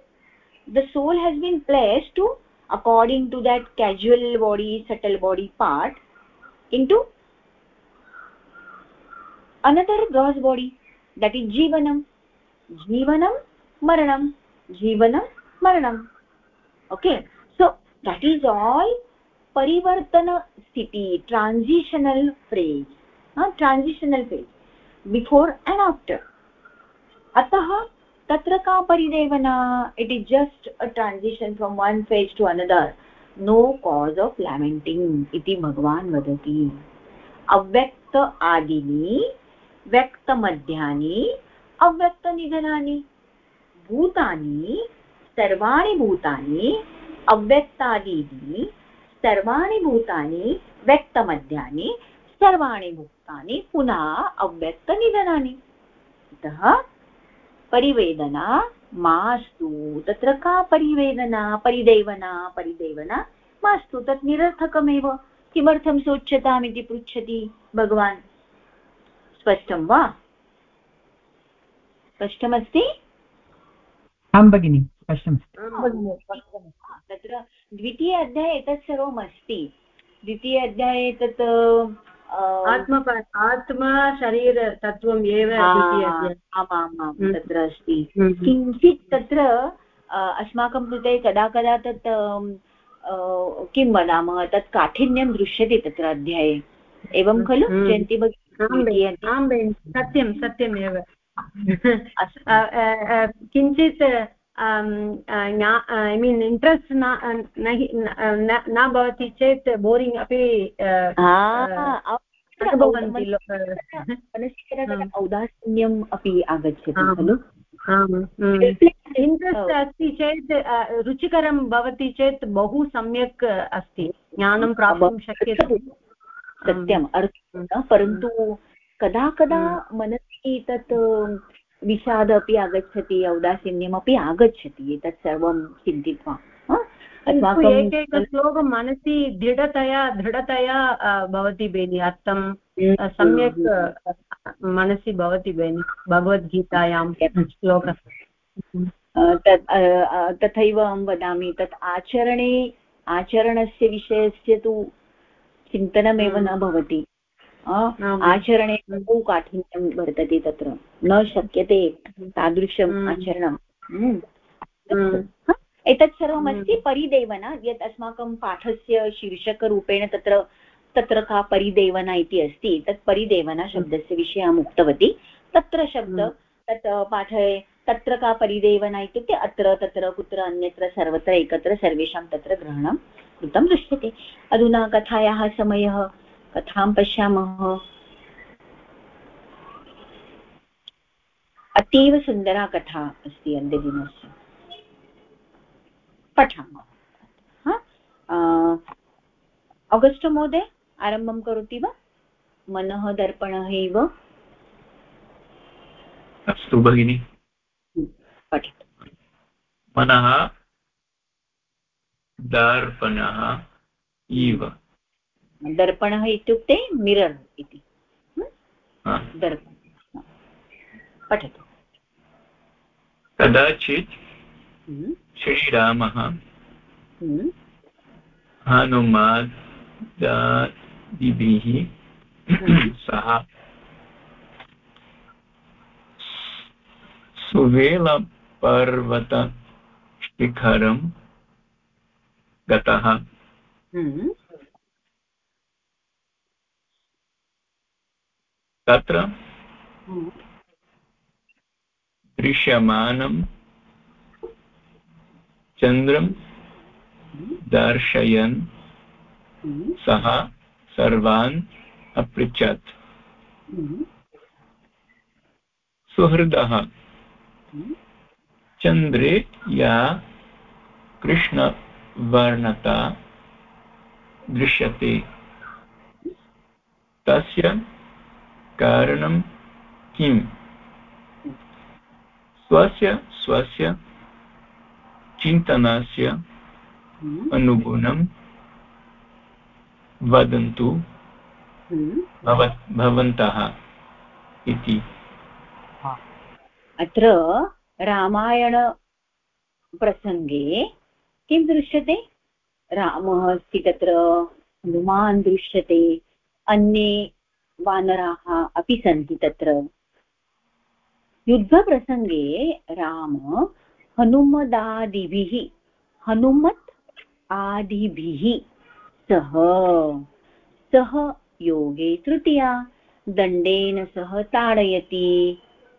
the soul has been placed to according to that casual body subtle body part into another gross body. That is jivanam. Jivanam maranam. Jivanam maranam. Okay. So that is all parivartana sthiti transitional phrase transitional phase, before and after. atah तत्र का परिदेवना it is just a transition from one phase to another no cause of lamenting इति भगवान् वदति अव्यक्त आदिनि व्यक्तमध्यानि अव्यक्तनिधनानि भूतानि सर्वाणि भूतानि अव्यक्तादीनि सर्वाणि भूतानि व्यक्तमध्यानि सर्वाणि तानि पुनः अव्यक्तनिधनानि अतः परिवेदना मास्तु तत्र का परिवेदना? परिदेवना परिदेवना मास्तु तत् निरर्थकमेव। किमर्थं सोच्यतामिति पृच्छति भगवान्? स्पष्टं वा? स्पष्टमस्ति? आं भगिनि स्पष्टमस्ति। तत्र द्वितीय अध्याये एतत् सर्वम् अस्ति द्वितीय अध्याये तत् आत्म आत्मशरीरतत्त्वम् एव आमामां तत्र अस्ति। किञ्चित् तत्र अस्माकं कृते कदा कदा तत् किं वदामः? तत् काठिन्यं दृश्यते तत्र अध्याये। एवं खलु? जयन्ति भगिनी सत्यं सत्यमेव। किञ्चित् ऐ मीन् इण्ट्रेस्ट् न भवति चेत् बोरिङ्ग् अपि औदासीन्यम् अपि आगच्छति खलु? इण्ट्रेस्ट् अस्ति चेत् रुचिकरं भवति चेत् बहु सम्यक् अस्ति। ज्ञानं प्राप्तुं शक्यते। सत्यम् अर्थं परन्तु कदा कदा मनसि तत् विषाद अपि आगच्छति औदासीन्यमपि आगच्छति एतत् सर्वं चिन्तित्वा एकैक श्लोकं मनसि दृढतया दृढतया भवति बेनि अर्थं सम्यक् मनसि भवति बेनि भगवद्गीतायां श्लोक। तथैव अहं वदामि तत् आचरणे आचरणस्य विषयस्य तु चिन्तनमेव न भवति। आचरणे बहु काठिन्यं वर्तते तत्र। न शक्यते तादृशम् आचरणम् एतत् सर्वमस्ति परिदेवना। यत् अस्माकं पाठस्य शीर्षकरूपेण तत्र तत्र का परिदेवना इति अस्ति। तत् परिदेवना शब्दस्य विषये अहम् उक्तवती। तत्र शब्द तत् पाठे तत्र का परिदेवना इत्युक्ते अत्र तत्र कुत्र अन्यत्र सर्वत्र एकत्र सर्वेषां तत्र ग्रहणं कृतं दृश्यते। अधुना कथायाः समयः कथां पश्यामः अतीव सुन्दरा कथा अस्ति अद्यदिनस्य पठामः। अगस्ट् महोदय आरम्भं करोति वा? मनः दर्पणः एव। अस्तु भगिनि। पठतु। मनः दर्पणः इव। दर्पणः इत्युक्ते मिरर् इति। दर्पण। पठतु। कदाचित् श्रीरामः हनुमादिभिः सह सुवेलपर्वतशिखरं गतः। तत्र दृश्यमानं चन्द्रं दर्शयन् सः सर्वान् अपृच्छत्। सुहृदः। चन्द्रे या कृष्णवर्णता दृश्यते। तस्य कारणं किम्? स्वस्य स्वस्य चिन्तनस्य अनुगुणं वदन्तु। भवन्तः इति। अत्र रामायणप्रसङ्गे किं दृश्यते? रामः अस्ति तत्र हनुमान् दृश्यते अन्ये वानराः अपि सन्ति तत्र। युद्धप्रसङ्गे राम हनुमदादिभिः, हनुमत् आदिभिः सह सः योगे तृतीया, दण्डेन सह ताडयति।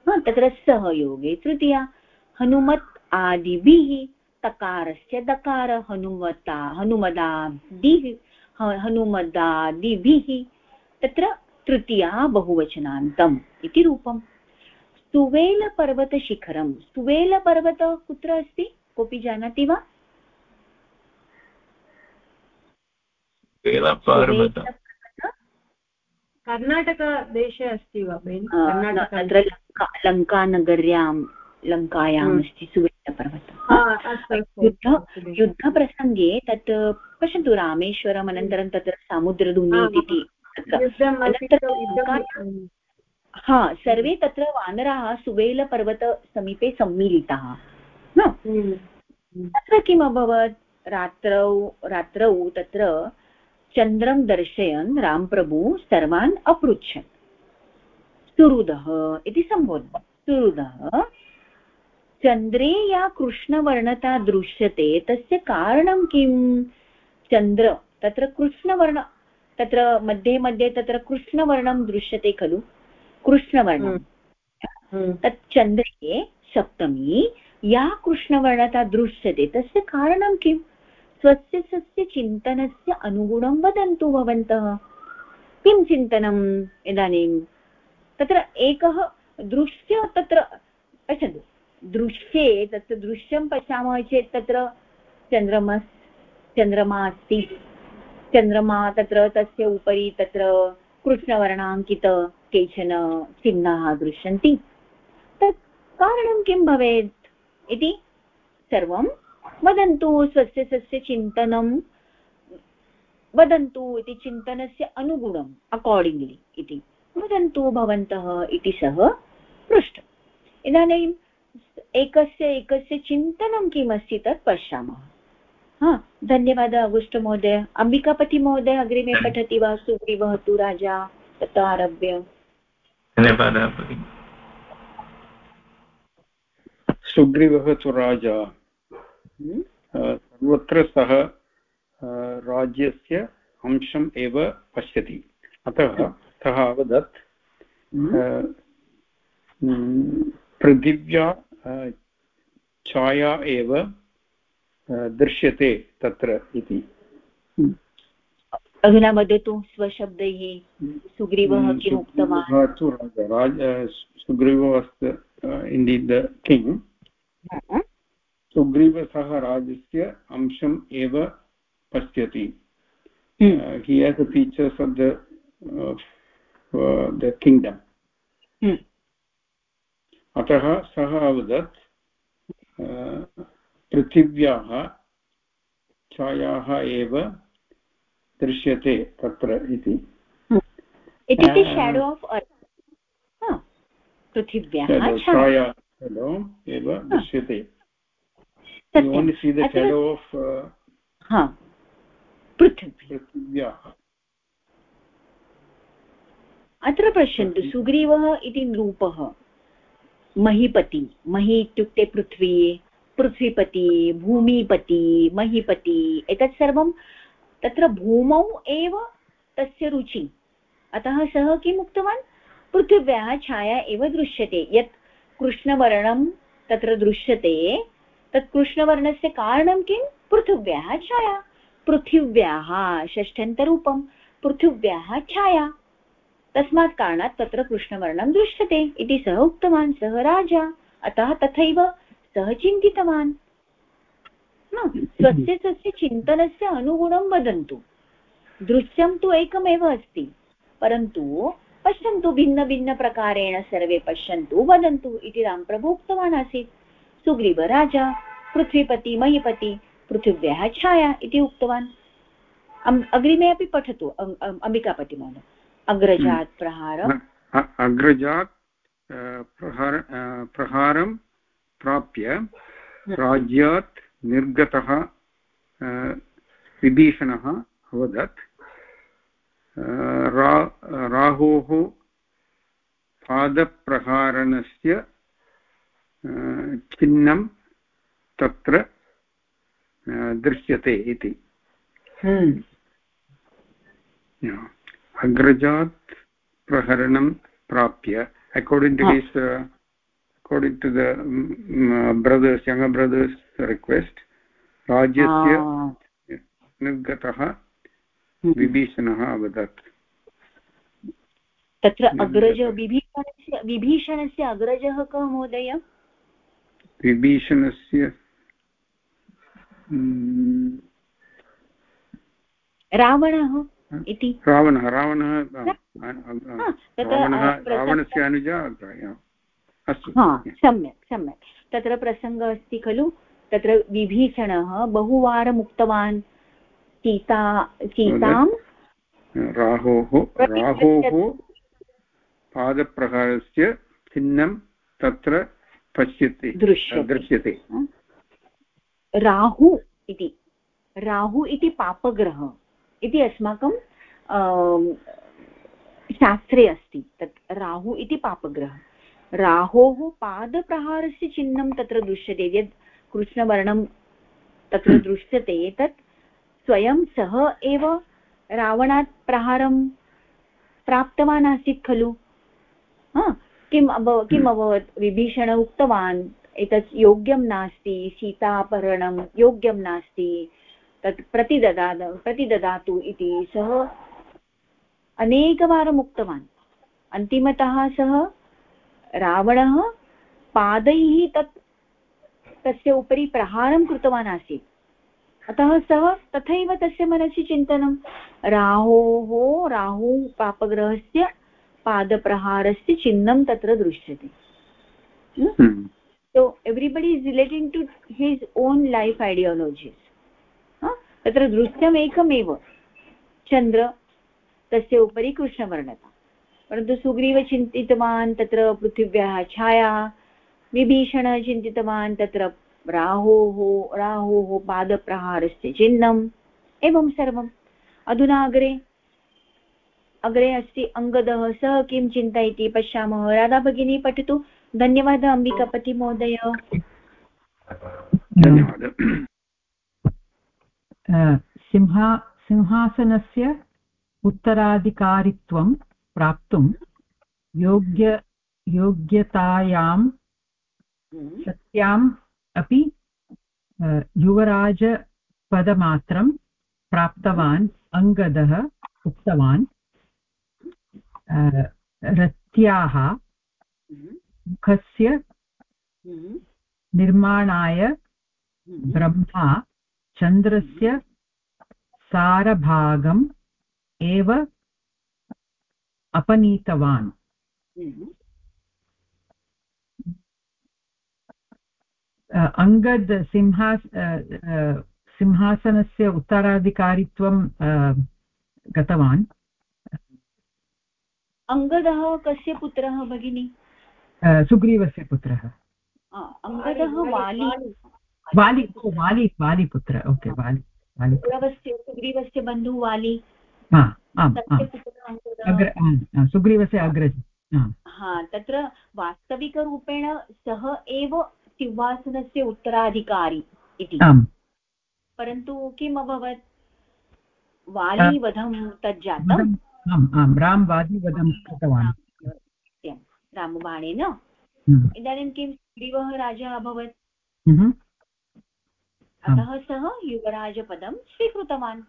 तत्र सह योगे तृतीया, हनुमत् आदिभिः तकारस्य दकार हनुमता, हनुमदादिभिः हनुमदादिभिः, तत्र तृतीया बहुवचनान्तम् इति रूपम्। सुवेलपर्वतशिखरं सुवेलपर्वत कुत्र अस्ति? कोऽपि जानाति वा? कर्णाटकदेशे अस्ति वा तत्र लङ्कानगर्यां लङ्कायाम्। अस्ति सुवेशपर्वतः युद्ध युद्धप्रसङ्गे तत् पश्यन्तु रामेश्वरम् अनन्तरं तत्र सामुद्रधुनी इति हा सर्वे तत्र वानराः सुवेलपर्वतसमीपे सम्मिलिताः हम्म। तत्र किम् अभवत्? रात्रौ रात्रौ तत्र चन्द्रं दर्शयन् रामप्रभु सर्वान् अपृच्छत् सुहृदः इति सम्बोधनं सुहृदः चन्द्रे या कृष्णवर्णता दृश्यते तस्य कारणं किं चन्द्र तत्र कृष्णवर्ण तत्र मध्ये मध्ये तत्र कृष्णवर्णं दृश्यते खलु? कृष्णवर्णं. हम्म। तत् चन्द्रे सप्तमी या कृष्णवर्णता दृश्यते तस्य कारणं किं? स्वस्य स्वस्य चिन्तनस्य अनुगुणं वदन्तु भवन्तः। किं चिन्तनम् इदानीं? तत्र एकः दृश्य तत्र पश्यतु। दृश्ये तत्र दृश्यं पश्यामः चेत् तत्र चन्द्रमा चन्द्रमा अस्ति। चन्द्रमा तत्र तस्य उपरि तत्र कृष्णवर्णाङ्कित केचन चिह्नाः दृश्यन्ति। तत् कारणं किं भवेत् इति सर्वं वदन्तु, स्वस्य स्वस्य चिन्तनं वदन्तु इति चिन्तनस्य अनुगुणम् अकार्डिङ्ग्लि इति। वदन्तु भवन्तः इति सः पृष्ट इदानीम् एकस्य एकस्य चिन्तनं किमस्ति तत् पश्यामः। हा धन्यवादः अगुष्ट महोदय। अम्बिकापतिमहोदय अग्रिमे पठति वा सुग्रीवः तु राजा ततः आरभ्य धन्यवादः सुग्रीवः तु राजा। हम्म? सर्वत्र सः राज्यस्य अंशम् एव पश्यति। अतः सः अवदत् हम्म? पृथिव्या छाया एव दृश्यते तत्र इति। अधुना वदतु स्वशब्दैः सुग्रीवः किम् उक्तवान्? सुग्रीव इण्डीड् द किङ्ग् सुग्रीवसः राज्यस्य अंशम् एव पश्यति। He has the features of the the kingdom अतः सः अवदत् पृथिव्याः छायाः एव दृश्यते तत्र इति। इत्युक्ते शेडो आफ् अर्त् पृथिव्याः छाया। एव दृश्यते। पृथिव्याः। अत्र पश्यन्तु सुग्रीवः इति नृपः महीपति मही इत्युक्ते पृथ्वी। पृथ्वीपति, भूमिपति, महीपति, एतत् सर्वं तत्र भूमौ एव तस्य रुचि। अतः सः किम् उक्तवान्? पृथिव्याः छाया एव दृश्यते। यत् कृष्णवर्णं तत्र दृश्यते, तत् कृष्णवर्णस्य कारणं किं? पृथिव्याः छाया। पृथिव्याः षष्ठ्यन्तरूपं पृथिव्याः छाया। तस्मात् कारणात् तत्र कृष्णवर्णं दृश्यते इति सः उक्तवान्, सः राजा। अतः तथैव सः चिन्तितवान् स्वस्य स्वस्य चिन्तनस्य अनुगुणं वदन्तु। दृश्यं तु एकमेव अस्ति। परन्तु पश्यन्तु भिन्नभिन्नप्रकारेण सर्वे पश्यन्तु वदन्तु इति रामप्रभु उक्तवान् आसीत्। सुग्रीव राजा पृथ्वीपति महीपति पृथिव्याः छाया इति उक्तवान्। अग्रिमे अपि पठतु अम्बिकापतिमहोदय। अग्रजात् प्रहारम् अग्रजात् प्रहार प्रहारं प्राप्य राज्यात् निर्गतः विभीषणः अवदत्. रा राहोः पादप्रहारणस्य चिह्नं तत्र दृश्यते इति. हम्म। अग्रजात् प्रहरणं प्राप्य according to his according to the brothers young brothers request राज्यस्य निर्गतः हम्म। विभीषणः अवदत् तत्र अग्रज विभीषणस्य विभीषणस्य अग्रजः कः महोदय? विभीषणस्य रावणः इति। रावणः रावणः रावणः रावणस्य अनुजा अस्तु हा सम्यक् सम्यक्। तत्र प्रसङ्गः अस्ति खलु? तत्र विभीषणः बहुवारम् उक्तवान् सीता सीतां राहोः राहोः पादप्रहारस्य चिह्नं तत्र पश्यति दृश्यते। दृश्यते। राहु इति। राहु इति पापग्रहः। इति अस्माकं अं, शास्त्रे अस्ति। तत् राहु इति पापग्रहः। राहोः पादप्रहारस्य चिह्नं तत्र दृश्यते यत् कृष्णवर्णं तत्र दृश्यते तत् स्वयं सः एव रावणात् प्रहारं प्राप्तवान् आसीत् खलु। किम् अभव किम् अभवत्? विभीषण उक्तवान् एतत् योग्यं नास्ति सीतापहरणं योग्यं नास्ति तत् प्रतिददा प्रतिददातु इति सः अनेकवारम् उक्तवान्। अन्तिमतः सः रावणः पादैः तत् तस्य उपरि प्रहारं कृतवान् आसीत्। अतः सः तथैव तस्य मनसि चिन्तनं राहोः राहुः पापग्रहस्य पादप्रहारस्य चिह्नं तत्र दृश्यते। so everybody is relating to his own life ideologies तत्र दृश्यम् एकमेव चन्द्र तस्य उपरि कृष्णवर्णता। परन्तु सुग्रीव चिन्तितवान् तत्र पृथिव्याः छाया विभीषणः चिन्तितवान् तत्र राहोः राहोः पादप्रहारस्य चिह्नम् एवं सर्वम्। अधुना अग्रे अग्रे अस्ति अङ्गदः सः किं चिन्तयति पश्यामः। राधा भगिनी पठतु। धन्यवादः अम्बिकापति महोदय सिंहा सिंहासनस्य उत्तराधिकारित्वं प्राप्तुं योग्य योग्यतायां सत्याम् अपि युवराजपदमात्रं प्राप्तवान् अङ्गदः उक्तवान्। रत्याः मुखस्य निर्माणाय ब्रह्मा चन्द्रस्य सारभागम् एव अपनीतवान्। अङ्गद् सिंहा सिंहासनस्य उत्तराधिकारित्वं गतवान्। अङ्गदः कस्य पुत्रः भगिनी? सुग्रीवस्य पुत्रः। अङ्गदः वाली। वालि वालि वालिपुत्र ओके वालि वालि सुग्रीवस्य बन्धुः वाली। हा। सुग्रीवस्य अग्रज हा तत्र वास्तविकरूपेण सः एव सिंहासनस्य उत्तराधिकारी इति परन्तु किम् अभवत् वालीवधं तत् जातम् आम् आम्। राम् कृतवान् रामबाणेन इदानीं किं सुग्रीवः राजा अभवत् अतः सः युवराजपदं स्वीकृतवान्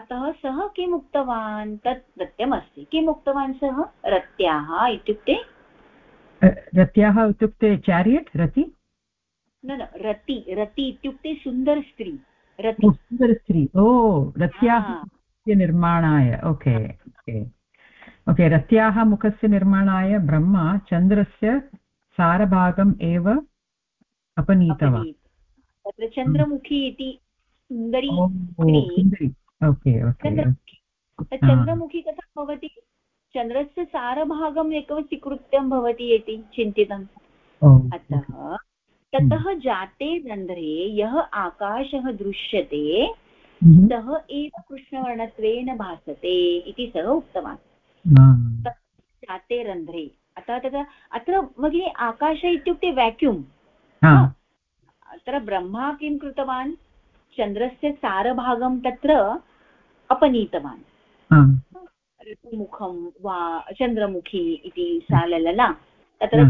अतः सः किम् उक्तवान्? तत् सत्यमस्ति। किम् उक्तवान् सः? रत्याः इत्युक्ते? रत्याः इत्युक्ते चारियट् रति? न न रति। रति इत्युक्ते सुन्दरस्त्री रति। सुन्दरस्त्री ओ रत्याः निर्माणाय। Okay okay. ओके रत्याः मुखस्य निर्माणाय ब्रह्मा चन्द्रस्य सारभागम् एव अपनीतवान्। तत्र चन्द्रमुखी इति सुन्दरी। ओके ओके चन्द्रमुखी कथं भवति? चन्द्रस्य सारभागम् एकं स्वीकृत्यं भवति इति चिन्तितम् अतः ततः जाते रन्ध्रे यः आकाशः दृश्यते सः एव कृष्णवर्णत्वेन भासते इति सः उक्तवान्। जाते रन्ध्रे। अतः तत्र अत्र भगिनि आकाश इत्युक्ते वेक्यूम् अत्र ब्रह्मा किं कृतवान्? चन्द्रस्य सारभागं तत्र अपनीतवान्। ऋतुमुखं वा चन्द्रमुखी इति सा ललना तत्र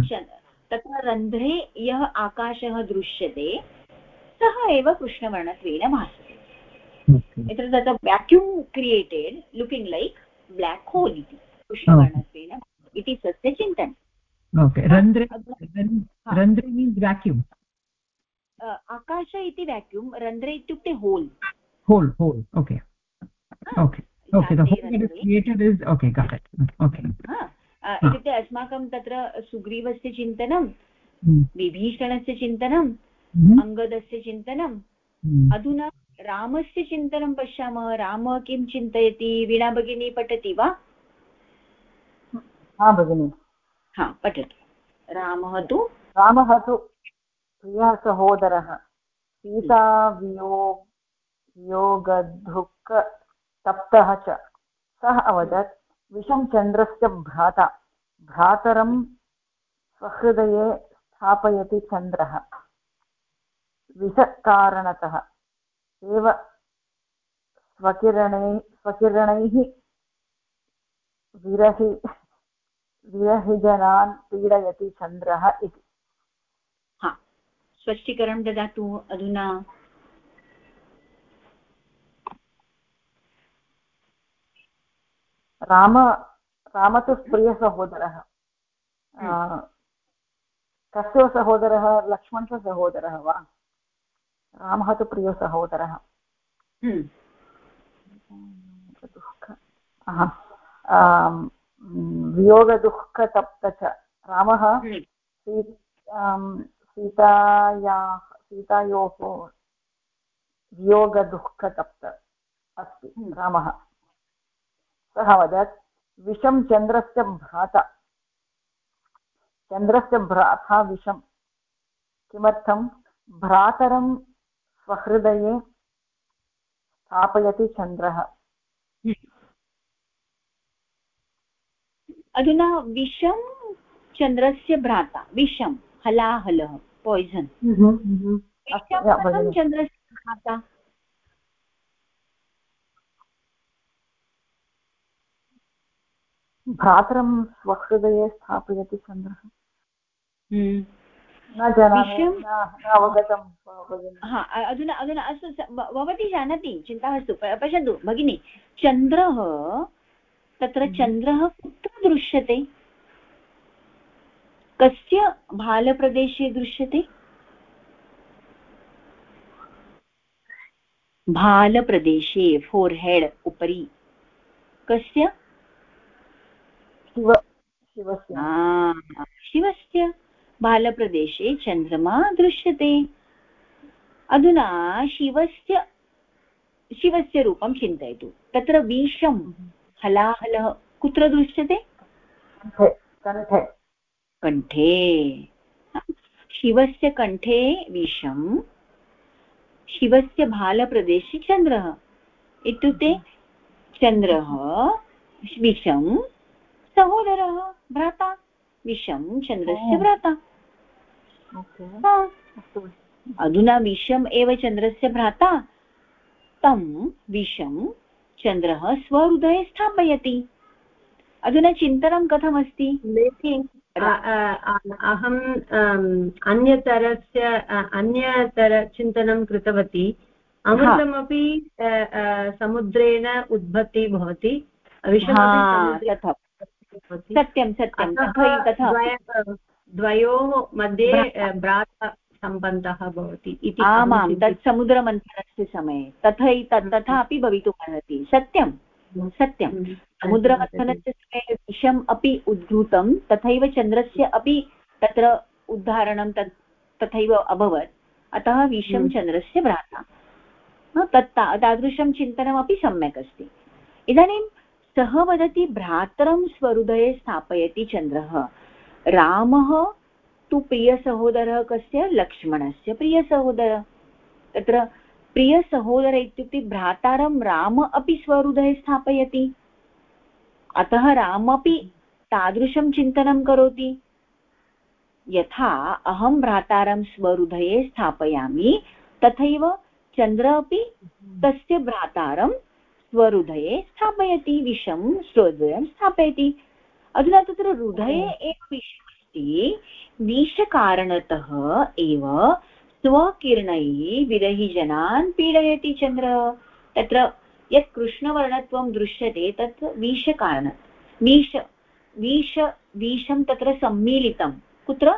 तत्र रन्ध्रे यः आकाशः दृश्यते सः एव कृष्णवर्णत्वेन भासते। यत्र तत्र vacuum created looking like black hole इति कृष्णवर्णत्वेन इति तस्य चिन्तनम्। ओके रन्ध्रे रन्ध्रे मीन्स् वेक्यूम् आकाश इति वेक्यूम् रन्ध्रे इत्युक्ते whole whole whole okay okay. Okay the whole that is created is okay got it. Okay. इत्युक्ते अस्माकं तत्र सुग्रीवस्य चिन्तनं विभीषणस्य चिन्तनम् अङ्गदस्य चिन्तनम् अधुना रामस्य चिन्तनं पश्यामः रामः किं चिन्तयति वीणा भगिनी पठति वा? हा भगिनि। हा पठतु। रामः तु? रामः तु प्रियः सहोदरः। सीतावियो वियोगदुःखतप्तः च। सः अवदत् विषं चन्द्रस्य भ्राता। भ्रातरं स्वहृदये स्थापयति चन्द्रः। विषकारणतः। एव स्वकिरणैः विरहि, विरहिजनान् पीडयति चन्द्रः इति। स्पष्टीकरणं ददातु अधुना। राम राम तु प्रियसहोदरः हम्म। कस्य सहोदरः लक्ष्मणस्य सहोदरः वा रामः तु प्रियसहोदरः हम्म। वियोगदुःखतप्त च रामः हम्म। सीतायाः सीतायोः वियोगदुःखतप्त अस्ति हम्म। रामः सः वदत्? विषं चन्द्रस्य भ्राता। चन्द्रस्य भ्राता विषं। किमर्थं? भ्रातरं स्वहृदये स्थापयति चन्द्रः। हम्म। अधुना विषं चन्द्रस्य भ्राता। विषं हलाहलः पाय्सन् चन्द्रस्य खाता भ्रातरं स्वहृदये स्थापयति चन्द्रः। हम्म। अधुना अधुना अस्तु भवती जानाति चिन्ता मास्तु पश्यन्तु भगिनि चन्द्रः तत्र हम्म। चन्द्रः कुत्र दृश्यते? कस्य भालप्रदेशे दृश्यते? भालप्रदेशे फोर् हेड् उपरि। कस्य? शिवस्य। बालप्रदेशे चन्द्रमा दृश्यते। अधुना शिवस्य शिवस्य रूपं चिन्तयतु। तत्र विषं हलाहलः कुत्र दृश्यते? कण्ठे शिवस्य कण्ठे विषं शिवस्य भालप्रदेशे चन्द्रः। इत्युक्ते चन्द्रः विषं सहोदरः भ्राता। विषं चन्द्रस्य भ्राता। अधुना विषम् एव चन्द्रस्य भ्राता। तं विषं चन्द्रः स्वहृदये स्थापयति। अधुना चिन्तनं कथमस्ति? अहम् अन्यतरस्य अन्यतरचिन्तनं कृतवती। अमृतमपि समुद्रेण उद्भत्ति भवति। सत्यं सत्यं द्वयोः मध्ये भ्राता सम्बन्धः भवति इति आमां तत् समुद्रमन्थनस्य समये। तथै तथापि भवितुमर्हति सत्यं सत्यं। समुद्रमथनस्य समये विषम् अपि उद्भूतं तथैव चन्द्रस्य अपि तत्र उद्धारणं तत् तथैव अभवत्। अतः विषं हम्म। चन्द्रस्य भ्राता। तत् तादृशं चिन्तनमपि सम्यक् अस्ति। इदानीं सः वदति भ्रातरं स्वहृदये स्थापयति चन्द्रः। रामः तु प्रियसहोदरः कस्य? लक्ष्मणस्य प्रियसहोदरः। तत्र प्रियसहोदर इत्युक्ते भ्रातारं राम अपि स्वहृदये स्थापयति। अतः रामपि तादृशं चिन्तनं करोति। यथा अहं भ्रातारं स्वहृदये स्थापयामि, तथैव चन्द्र अपि तस्य भ्रातारं स्वहृदये स्थापयति विषं स्वहृदयं स्थापयति। अधुना तत्र हृदये एव विषमस्ति विषकारणतः एव स्वकिरणैः विरहिजनान् पीडयति चन्द्र। तत्र यत् कृष्णवर्णत्वं दृश्यते तत् विषकारण विष विष विषं तत्र सम्मीलितं। कुत्र?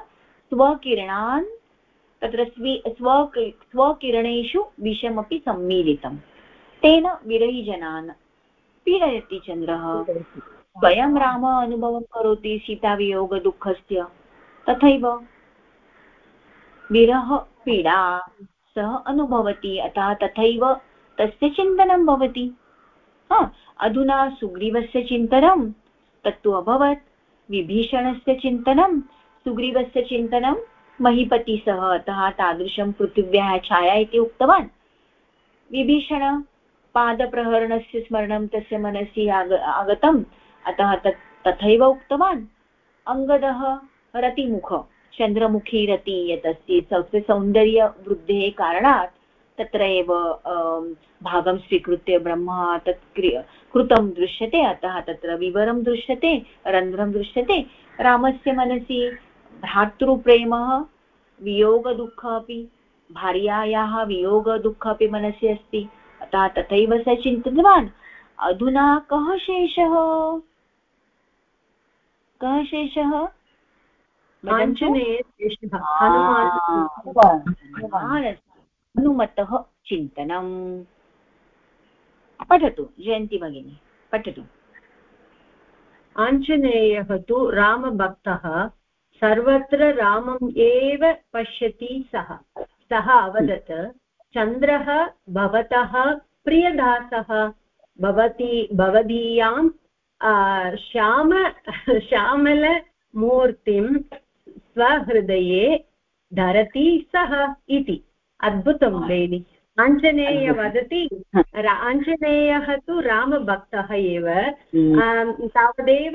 स्वकिरणान् तत्र स्वी स्व स्वकिरणेषु विषमपि सम्मीलितं तेन विरहिजनान् पीडयति चन्द्रः। स्वयं राम अनुभवं करोति सीतावियोगदुःखस्य। तथैव विरह पीडा सः अनुभवति, अतः तथैव तस्य चिन्तनं भवति। अधुना सुग्रीवस्य चिन्तनं, तत्तु अभवत्। विभीषणस्य चिन्तनं, सुग्रीवस्य चिन्तनं महीपति सः अतः तादृशं पृथिव्याः छाया इति उक्तवान्। विभीषण पादप्रहरणस्य स्मरणं तस्य मनसि आग, आगतम्। अतः तत्, तथैव उक्तवान्। अङ्गदः रतिमुख। चन्द्रमुखी रति यत् अस्ति तस्य सौन्दर्यवृद्धेः कारणात् तत्र एव भागं स्वीकृत्य ब्रह्म तत् कृतं दृश्यते। अतः तत्र विवरं दृश्यते, रन्ध्रं दृश्यते। रामस्य मनसि भ्रातृप्रेमः, वियोगदुःख अपि, भार्यायाः वियोगदुःख अपि मनसि अस्ति। अतः तथैव स चिन्तितवान्। अधुना कः शेषः? कः शेषः? हनुमतः चिन्तनम्। पठतु जयन्ती भगिनी पठतु। आञ्जनेयः तु रामभक्तः सर्वत्र रामम् एव पश्यति सः। सः अवदत्। चन्द्रः भवतः प्रियदासः। भवती भवदीयां श्याम श्यामलमूर्तिं स्वहृदये धरति सः इति। अद्भुतं बेनि आञ्जनेय वदति। आञ्जनेयः तु रामभक्तः एव। हम्म। तावदेव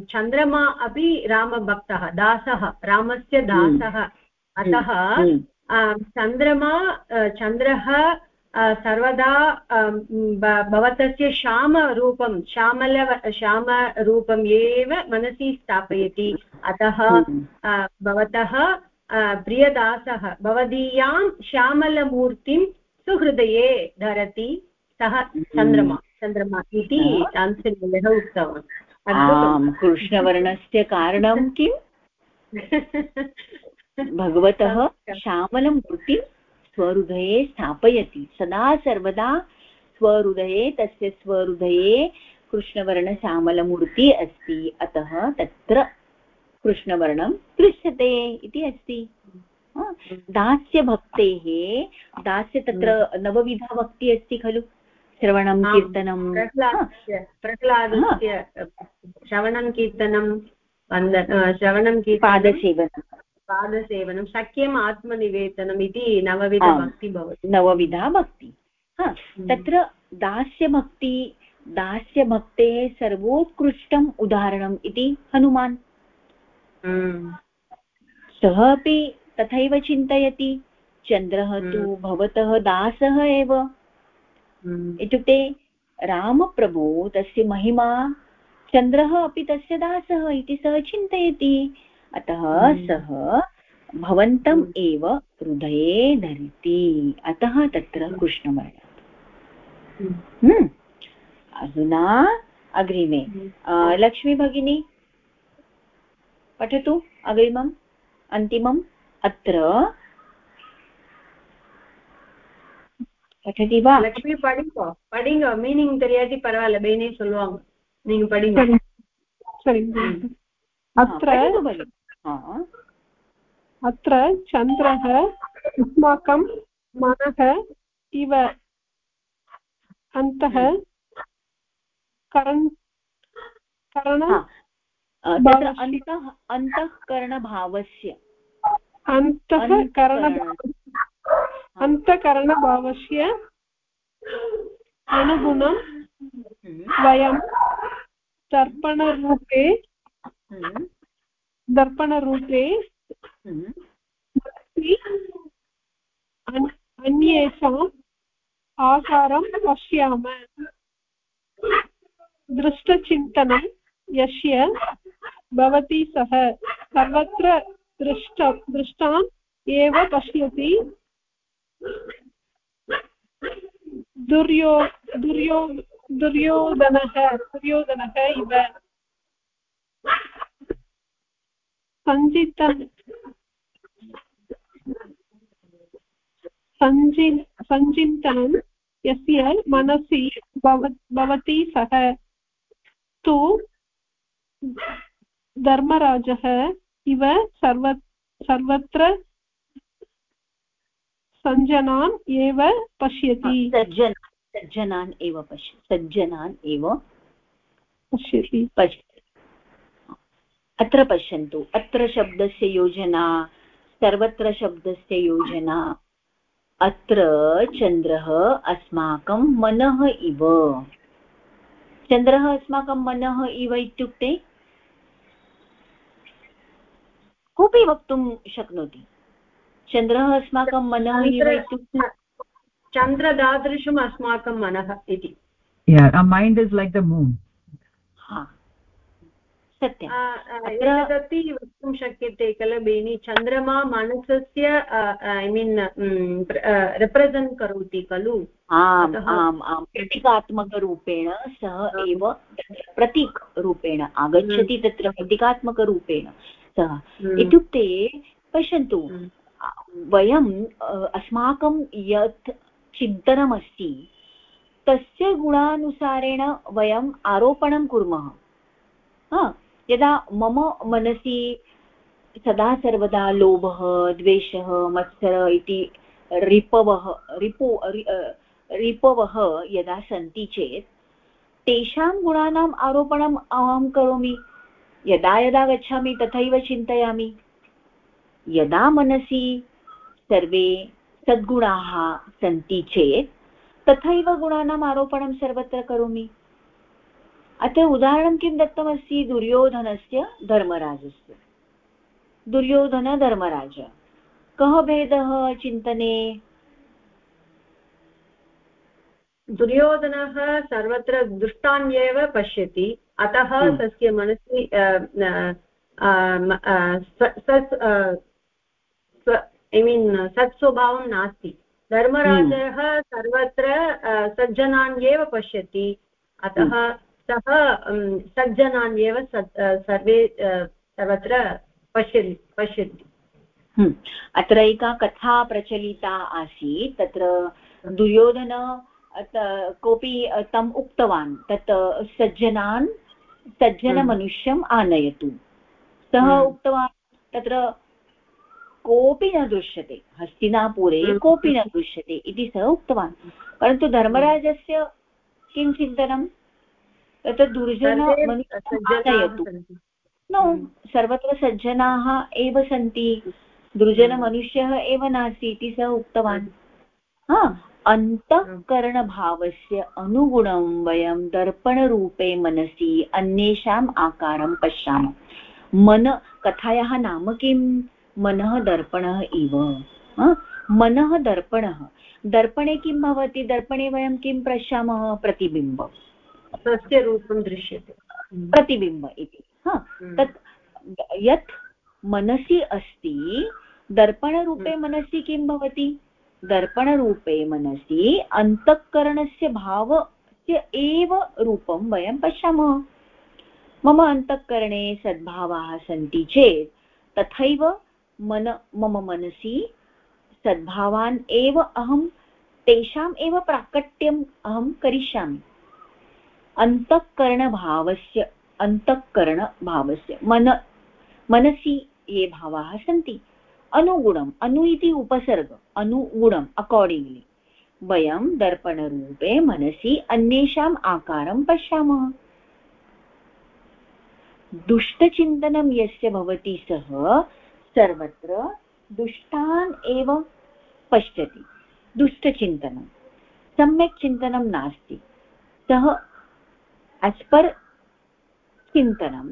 चन्द्रमा अपि रामभक्तः दासः रामस्य हम्म। दासः। अतः हम्म। चन्द्रमा चन्द्रः सर्वदा भवतस्य श्यामरूपं श्यामल श्यामरूपम् एव मनसि स्थापयति। अतः भवतः प्रियदासः भवदीयां श्यामलमूर्तिं सुहृदये धरति। सः चन्द्रमा चन्द्रमा इति आञ्जनेयः उक्तवान्। कृष्णवर्णस्य कारणं किम्? भगवतः श्यामलमूर्तिं स्वहृदये स्थापयति। सदा सर्वदा स्वहृदये तस्य स्वहृदये कृष्णवर्णश्यामलमूर्तिः अस्ति। अतः तत्र कृष्णवर्णं दृश्यते इति अस्ति। दास्यभक्तेः दास्य तत्र नवविधा भक्तिः अस्ति खलु? श्रवणं कीर्तनं प्रह्लादस्य श्रवणं कीर्तनं श्रवणं पादसेवनं। पादसेवनं शक्यम् आत्मनिवेदनम् इति नवविधभक्ति भवति। नवविधा भक्ति। हम्म। तत्र दास्यभक्ति दास्यभक्तेः सर्वोत्कृष्टम् उदाहरणम् इति हनुमान्। सः अपि तथैव चिन्तयति चन्द्रः तु हम्म। भवतः दासः एव। हम्म। इत्युक्ते रामप्रभु तस्य महिमा चन्द्रः अपि तस्य दासः इति सः चिन्तयति। अतः हम्म। सः भवन्तम् एव हृदये धरति अतः तत्र कृष्णवर्णः अधुना अग्रिमे लक्ष्मी भगिनी पठतु अग्रिमम् अन्तिमम् अत्र பட்டதி வா லட்சுமி படிங்க படிங்க மீனிங் தெரியாட்டி பரவாயில்ல பெயினே சொல்லுவாங்க நீங்க படிங்க சரி अत्र अत्र चन्द्रः अस्माकं मनः इव अन्तः करण करण अन्तः अन्तःकरणभावस्य। अन्तःकरण अन्तःकरणभावस्य। अनुगुणं हम्म। वयं दर्पणरूपे हम्म। दर्पणरूपे। अन्येषाम् आकारं पश्यामः। दृष्टचिन्तनं यस्य भवति सः। सर्वत्र दृष्ट, दृष्टाम् एव पश्यति। दुर्यो दुर्यो, दुर्योधनः दुर्योधनः इव। सञ्चितन् सञ्चि सञ्चिन्तनं यस्य मनसि भवति सः। तु धर्मराजः इव सर्व सर्वत्र सज्जनान् एव पश्यति। सज्जन सज्जनान् एव पश्य सज्जनान् एव पश्यति। पश्यति अत्र पश्यन्तु। अत्र शब्दस्य योजना सर्वत्र शब्दस्य योजना अत्र चन्द्रः अस्माकं मनः इव। चन्द्रः अस्माकं मनः इव इत्युक्ते? कोऽपि वक्तुं शक्नोति। चन्द्रः अस्माकं मनः इव इत्युक्ते? चन्द्रदादृशम् अस्माकं मनः इति। Mind is like the moon एतदपि वक्तुं शक्यते खलु बेनि। चन्द्रमा मनसस्य ऐ मीन् रिप्रसेण्ट् करोति खलु। आम् आम् आम्। प्रतीकात्मकरूपेण सः एव प्रतीकरूपेण आगच्छति हम्म। तत्र प्रतीकात्मकरूपेण सः। हम्म। इत्युक्ते पश्यन्तु हम्म। वयम् अस्माकं यत् चिन्तनमस्ति तस्य गुणानुसारेण वयम् आरोपणं कुर्मः। यदा मम मनसि सदा सर्वदा लोभः, द्वेषः, मत्सर इति रिपवः, रिपो रिपवः यदा सन्ति चेत्, तेषां गुणानाम् आरोपणम् अहं करोमि। यदा यदा गच्छामि, तथैव चिन्तयामि। यदा मनसि सर्वे सद्गुणाः सन्ति चेत्, तथैव गुणानाम् आरोपणं सर्वत्र करोमि। अत्र उदाहरणं किं दत्तमस्ति? दुर्योधनस्य धर्मराजस्य। दुर्योधन धर्मराज। कः भेदः चिन्तने? दुर्योधनः सर्वत्र दुष्टान्येव पश्यति। अतः हम्म। तस्य मनसि ऐ मीन् सत्स्वभावं नास्ति। धर्मराजः हम्म। सर्वत्र सज्जनान् एव पश्यति। अतः हम्म। सः सज्जनान् एव सर्वे सर्वत्र पश्यन् पश्यन्ति। हम्म। अत्र एका कथा प्रचलिता आसीत् तत्र दुर्योधन कोऽपि तम् उक्तवान् तत् सज्जनान् सज्जनमनुष्यम् आनयतु। सः उक्तवान् तत्र कोऽपि न दृश्यते हस्तिनापुरे। कोऽपि न दृश्यते इति सः उक्तवान्। परन्तु धर्मराजस्य किं चिन्तनं तत् दुर्जन आनयतु न हम्म। सर्वत्र सज्जनाः एव सन्ति। दुर्जनमनुष्यः एव नास्ति इति सः उक्तवान्। हा अन्तःकरणभावस्य अनुगुणं वयं दर्पणरूपे मनसि अन्येषाम् आकारं पश्यामः। मन कथायाः नाम किम् मनः दर्पणः इव। मनः दर्पणः। दर्पणे किं भवति? दर्पणे वयं किं पश्यामः? प्रतिबिम्ब तस्य रूपं दृश्यते। प्रतिबिम्ब इति। हम्म। तत् यत् मनसि अस्ति दर्पणरूपे हम्म। मनसि किं भवति? दर्पणरूपे मनसि अन्तःकरणस्य भावस्य एव रूपं वयं पश्यामः। मम अन्तःकरणे सद्भावाः सन्ति चेत् तथैव मन मम मनसि सद्भावान् एव अहं तेषाम् एव प्राकट्यम् अहं करिष्यामि। अन्तःकरणभावस्य अन्तःकरणभावस्य मन मनसि ये भावाः सन्ति अनुगुणम् अनु इति उपसर्ग अनुगुणम् अकार्डिङ्ग्लि वयं दर्पणरूपे मनसि अन्येषाम् आकारं पश्यामः दुष्टचिन्तनं यस्य भवति सः सर्वत्र दुष्टान् एव पश्यति दुष्टचिन्तनं सम्यक् चिन्तनं नास्ति सः एस् पर् चिन्तनं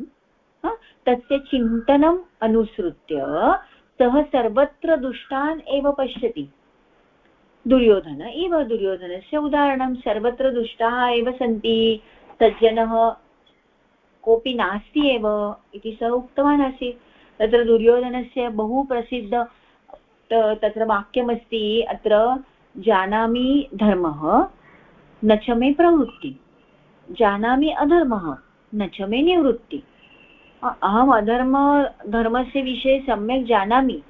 तस्य चिन्तनम् अनुसृत्य सः सर्वत्र दुष्टान् एव पश्यति। दुर्योधन एव दुर्योधनस्य उदाहरणं, सर्वत्र दुष्टाः एव सन्ति सज्जनः कोऽपि नास्ति एव इति सः उक्तवान् आसीत्। तत्र दुर्योधनस्य बहु प्रसिद्ध तत्र वाक्यमस्ति, अत्र जानामि धर्मः, न च मे प्रवृत्ति। जानामि अधर्मः, न च मे निवृत्ति। अहम् अधर्म, धर्मस्य विषये सम्यक् जानामि।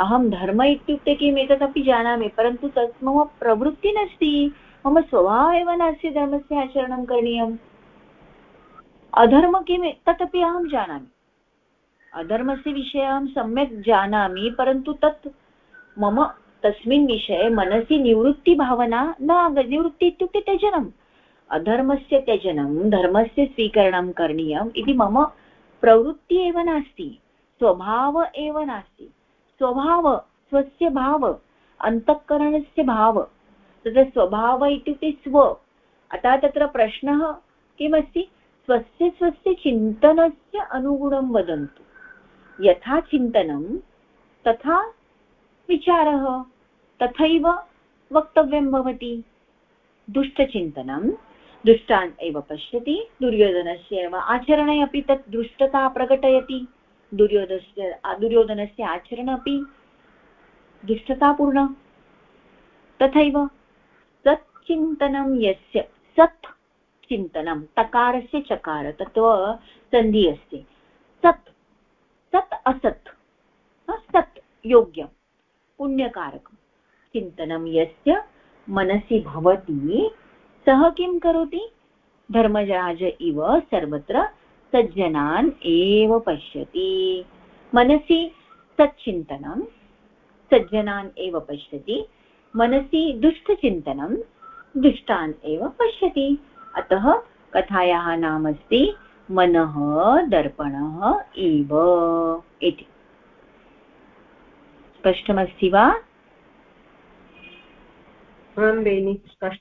अहं धर्म इत्युक्ते किम् एतदपि जानामि, परन्तु तत् मम प्रवृत्तिः नास्ति। मम स्वभावः एव नास्ति धर्मस्य आचरणं करणीयम्। अधर्म किम् तदपि अहं जानामि। अधर्मस्य विषये अहं सम्यक् जानामि, परन्तु तत् मम, तस्मिन् विषये मनसि निवृत्तिभावना न निवृत्ति इत्युक्ते त्यजनम्। अधर्मस्य त्यजनं, धर्मस्य स्वीकरणं करणीयम् इति मम प्रवृत्तिः एव नास्ति, स्वभाव एव नास्ति। स्वभाव, स्वस्य भाव, अन्तःकरणस्य भाव, तत्र स्वभाव इत्युक्ते स्व। अतः तत्र प्रश्नः किमस्ति? स्वस्य स्वस्य चिन्तनस्य अनुगुणं वदन्तु। यथा चिन्तनं, तथा विचारः, तथैव वक्तव्यं भवति। दुष्टचिन्तनं दुष्टान् एव पश्यति। दुर्योधनस्य एव आचरणे अपि तत् दुष्टता प्रकटयति। दुर्योधनस्य दुर्योधनस्य आचरण अपि दुष्टतापूर्ण तथैव सच्चिन्तनं यस्य सत् चिन्तनं तकारस्य चकार तत्त्व सन्धि अस्ति। सत् सत् असत् सत् योग्यं, पुण्यकारकं। चिन्तनं यस्य मनसि भवति। सः किं करोति? धर्मराज इव सर्वत्र सज्जनान् एव पश्यति। मनसि सच्चिन्तनं, सज्जनान् एव पश्यति। मनसि दुष्टचिन्तनं, दुष्टान् एव पश्यति। अतः कथायाः नाम अस्ति मनः दर्पणः इव इति। स्पष्टमस्ति वा? आं बेनि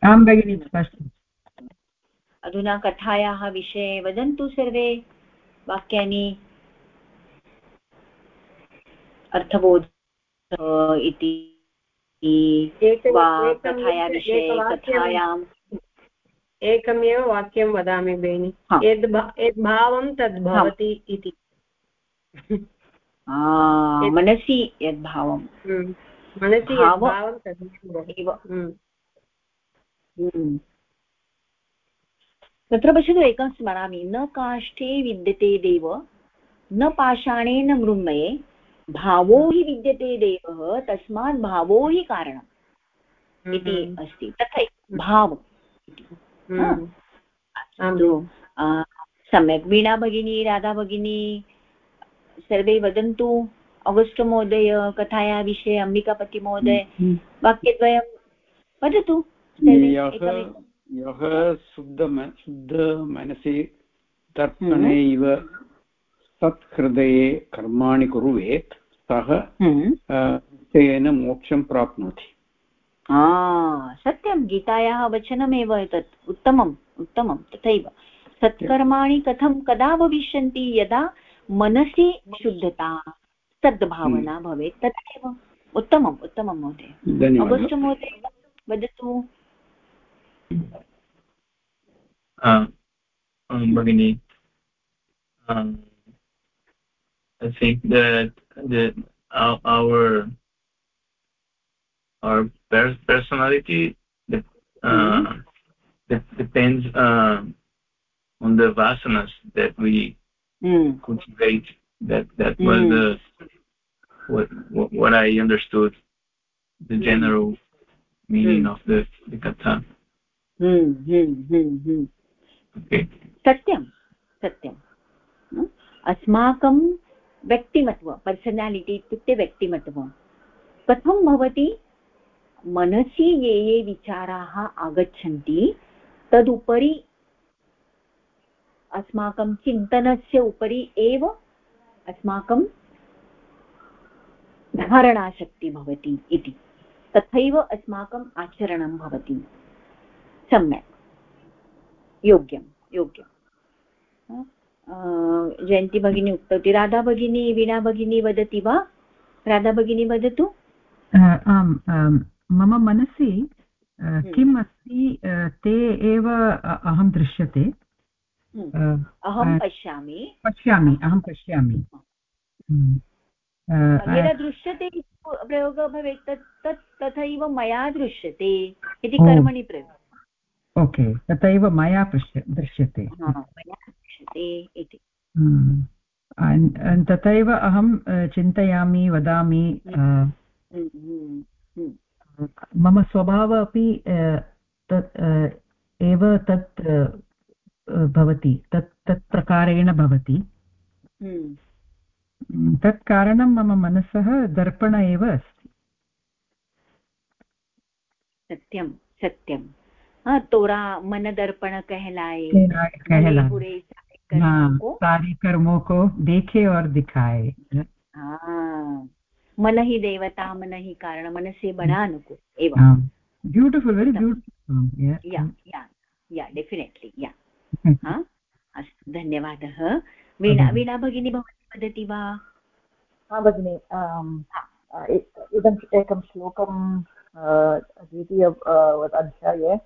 आं भगिनि स्पष्टम् अधुना कथायाः विषये वदन्तु सर्वे वाक्यानि। अर्थबोध इति वा कथाया विषये कथायाम्। एकमेव वाक्यं वदामि बेनि यद् यद् भावं तद् भवति इति। मनसि यद्भावं हम्म। मनसि भावं तद् हम्म। हम्म। तत्र पश्यतु एकं स्मरामि न काष्ठे विद्यते देव न पाषाणेन मृण्मये भावो हि विद्यते देवः तस्मात् भावो हि कारणम् इति अस्ति तथैव भाव सम्यक् वीणा भगिनी राधा भगिनी सर्वे वदन्तु अगस्ट् महोदय कथायाः विषये अम्बिकापतिमहोदय वाक्यद्वयं वदतु यः शुद्ध शुद्धमनसि तर्पणे इव सत्हृदये कर्माणि कुर्वेत् सः निश्चयेन मोक्षं प्राप्नोति। सत्यं गीतायाः वचनमेव एतत् उत्तमम् उत्तमं तथैव। सत्कर्माणि कथं कदा भविष्यन्ति यदा मनसि शुद्धता सद्भावना भवेत् तथैव। उत्तमम् उत्तमं महोदय। अगस्ट् महोदय वदतु। भगिनि I think that that our our personality uh, mm-hmm. depends uh, on the vasanas that we mm. cultivate. That that mm. was the what, what, what I understood the mm. general meaning mm. of the the katha. Okay. सत्यं सत्यम् अस्माकं व्यक्तिमत्व personality इत्युक्ते व्यक्तिमत्वं। कथं भवति? मनसि ये ये विचाराः आगच्छन्ति तदुपरि अस्माकं चिन्तनस्य उपरि एव अस्माकं धारणाशक्तिः भवति इति। तथैव अस्माकम् आचरणं भवति। सम्यक्। योग्यं योग्यं। जयन्ती भगिनी उक्तवती राधा भगिनी वीणा भगिनी वदति वा? राधा भगिनी वदतु। आम् मम मनसि हम्म। किम् अस्ति ते एव अहं दृश्यते। हम्म। अहं पश्यामि। पश्यामि अहं पश्यामि। हम्म। यदा दृश्यते प्रयोगः भवेत् तत् तत् तथैव मया दृश्यते इति कर्मणि प्रयोग। ओके तथैव मया पश्य दृश्यते। इति। तथैव अहं चिन्तयामि वदामि मम स्वभावः अपि तत् एव तत् भवति तत् तत् प्रकारेण भवति। हम्म। तत् कारणं मम मनसः दर्पण एव अस्ति। सत्यं सत्यं। तोरा मन दर्पण कहलाए कहलाए बुरे सारे कर्मों को देखे और दिखाए मन ही देवता मन ही कारण मन से बड़ा अनुकूल एवं ब्यूटिफुल् वेरि ब्यूटिफुल् या या या डेफिनेट्लि या अस्तु धन्यवादः वीणा वीणा भगिनी भवती वदति वा हा भगिनि इदम् एकं श्लोकं द्वितीय अध्याये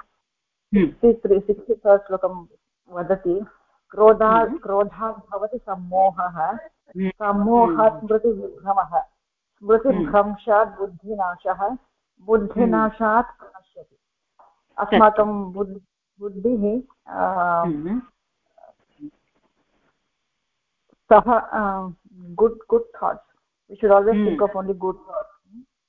सिक्स्टि हम्म। श्लोकं वदति हम्म। क्रोधात् भवति सम्मोहः। सम्मोहात् स्मृतिविभ्रमः स्मृतिभ्रंशात् बुद्धिनाशः बुद्धिनाशात् नश्यति अस्माकं बुद्धिः सः good good thoughts should always mm. think of only good thoughts.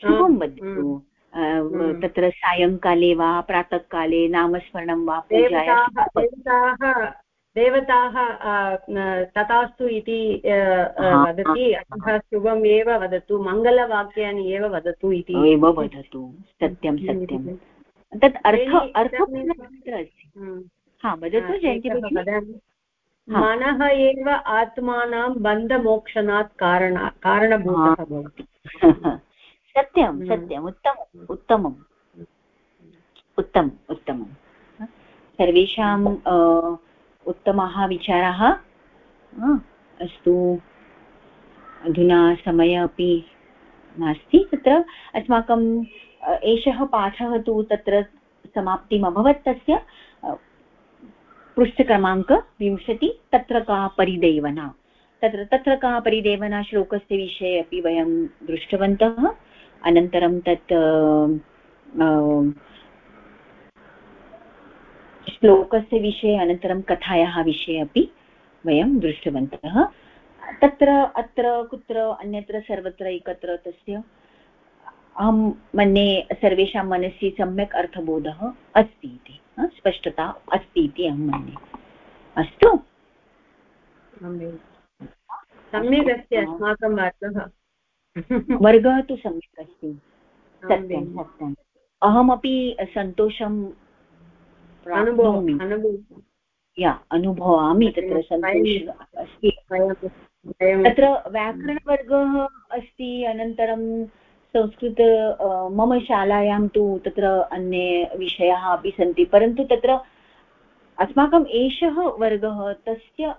शुभं वदतु। तत्र सायङ्काले वा प्रातःकाले नामस्मरणं वा देवताः देवताः तथास्तु इति वदति। अतः शुभम् एव वदतु। मङ्गलवाक्यानि एव वदतु इति एव वदतु। सत्यं सत्यं। तत् अर्थ अर्थः अस्ति? हा वदतु जयन्ती मनः एव आत्मानां बन्धमोक्षणात् कारण कारणभूतः भवति। सत्यं हम्म। सत्यम् उत्तमम् उत्तमम् उत्तमम् उत्तमं। सर्वेषाम् उत्तमाः विचाराः अस्तु। अधुना समयः अपि नास्ति तत्र। अस्माकं एषः पाठः तु तत्र समाप्तिम् अभवत् तस्य पृष्ठक्रमाङ्क विंशति तत्र का परिदेवना। तत्र तत्र का परिदेवना श्लोकस्य विषये अपि वयं दृष्टवन्तः। अनन्तरं तत् श्लोकस्य विषये, अनन्तरं कथायाः विषये अपि वयं दृष्टवन्तः। तत्र अत्र कुत्र अन्यत्र सर्वत्र एकत्र तस्य, अहं मन्ये सर्वेषां मनसि सम्यक् अर्थबोधः अस्ति इति स्पष्टता अस्ति इति अहं मन्ये। अस्तु? सम्यक्। अस्ति अस्माकं वर्गः वर्गः तु सम्यक् अस्ति। सत्यं सत्यम् अहमपि सन्तोषं या अनुभवामि तत्र सन्तोषः अस्ति। तत्र व्याकरणवर्गः अस्ति अनन्तरं संस्कृत मम शालायां तु तत्र अन्ये विषयाः अपि सन्ति परन्तु तत्र अस्माकम् एषः वर्गः तस्य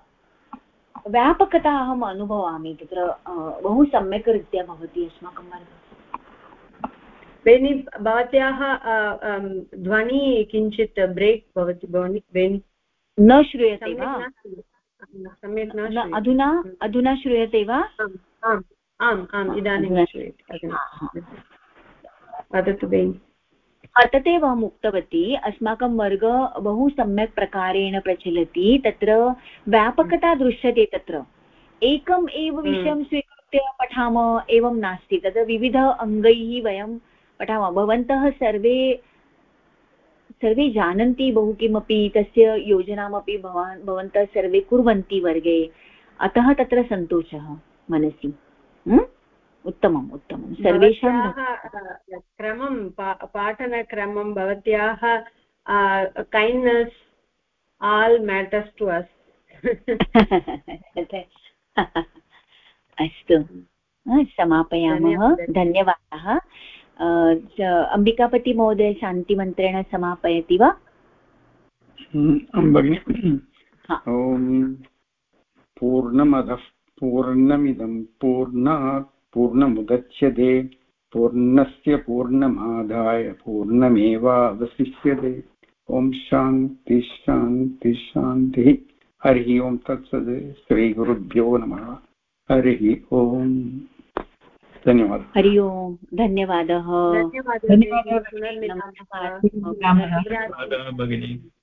व्यापकता अहम् अनुभवामि। तत्र बहु सम्यक् रीत्या भवति अस्माकं वर्गः बेनि भवत्याः ध्वनि किञ्चित् ब्रेक् भवति भवनि बेनि न श्रूयते वा? सम्यक् न अधुना अधुना श्रूयते वा? आम् आम् इदानीं श्रूयते। वदतु बेनि तदेव अहम् उक्तवती अस्माकं वर्ग बहु सम्यक् प्रकारेण प्रचलति तत्र व्यापकता दृश्यते तत्र। एकम् एव हम्म। विषयं स्वीकृत्य पठामः एवं नास्ति। तत्र विविध अङ्गैः वयं पठामः। भवन्तः सर्वे सर्वे जानन्ति बहु किमपि तस्य योजनामपि भवान् भवन्तः सर्वे कुर्वन्ति वर्गे। अतः तत्र सन्तोषः मनसि। उत्तमम् उत्तमं सर्वेषां क्रमं पाठनक्रमं भवत्याः कैण्ड्नेस् आल् मेटर्स् टु अस् अस्तु। समापयामः। धन्यवादाः। अम्बिकापतिमहोदय शान्तिमन्त्रेण समापयति वा? भगिनि। पूर्णमधः पूर्णमिदं पूर्णात् पूर्णमुदच्यते पूर्णस्य पूर्णमादाय पूर्णमेवावशिष्यते। ॐ शान्ति शान्ति शान्तिः। हरिः ओं तत्सद् श्रीगुरुभ्यो नमः। हरिः ओम्। धन्यवादः। हरि ओम्। धन्यवादः। धन्यवादः।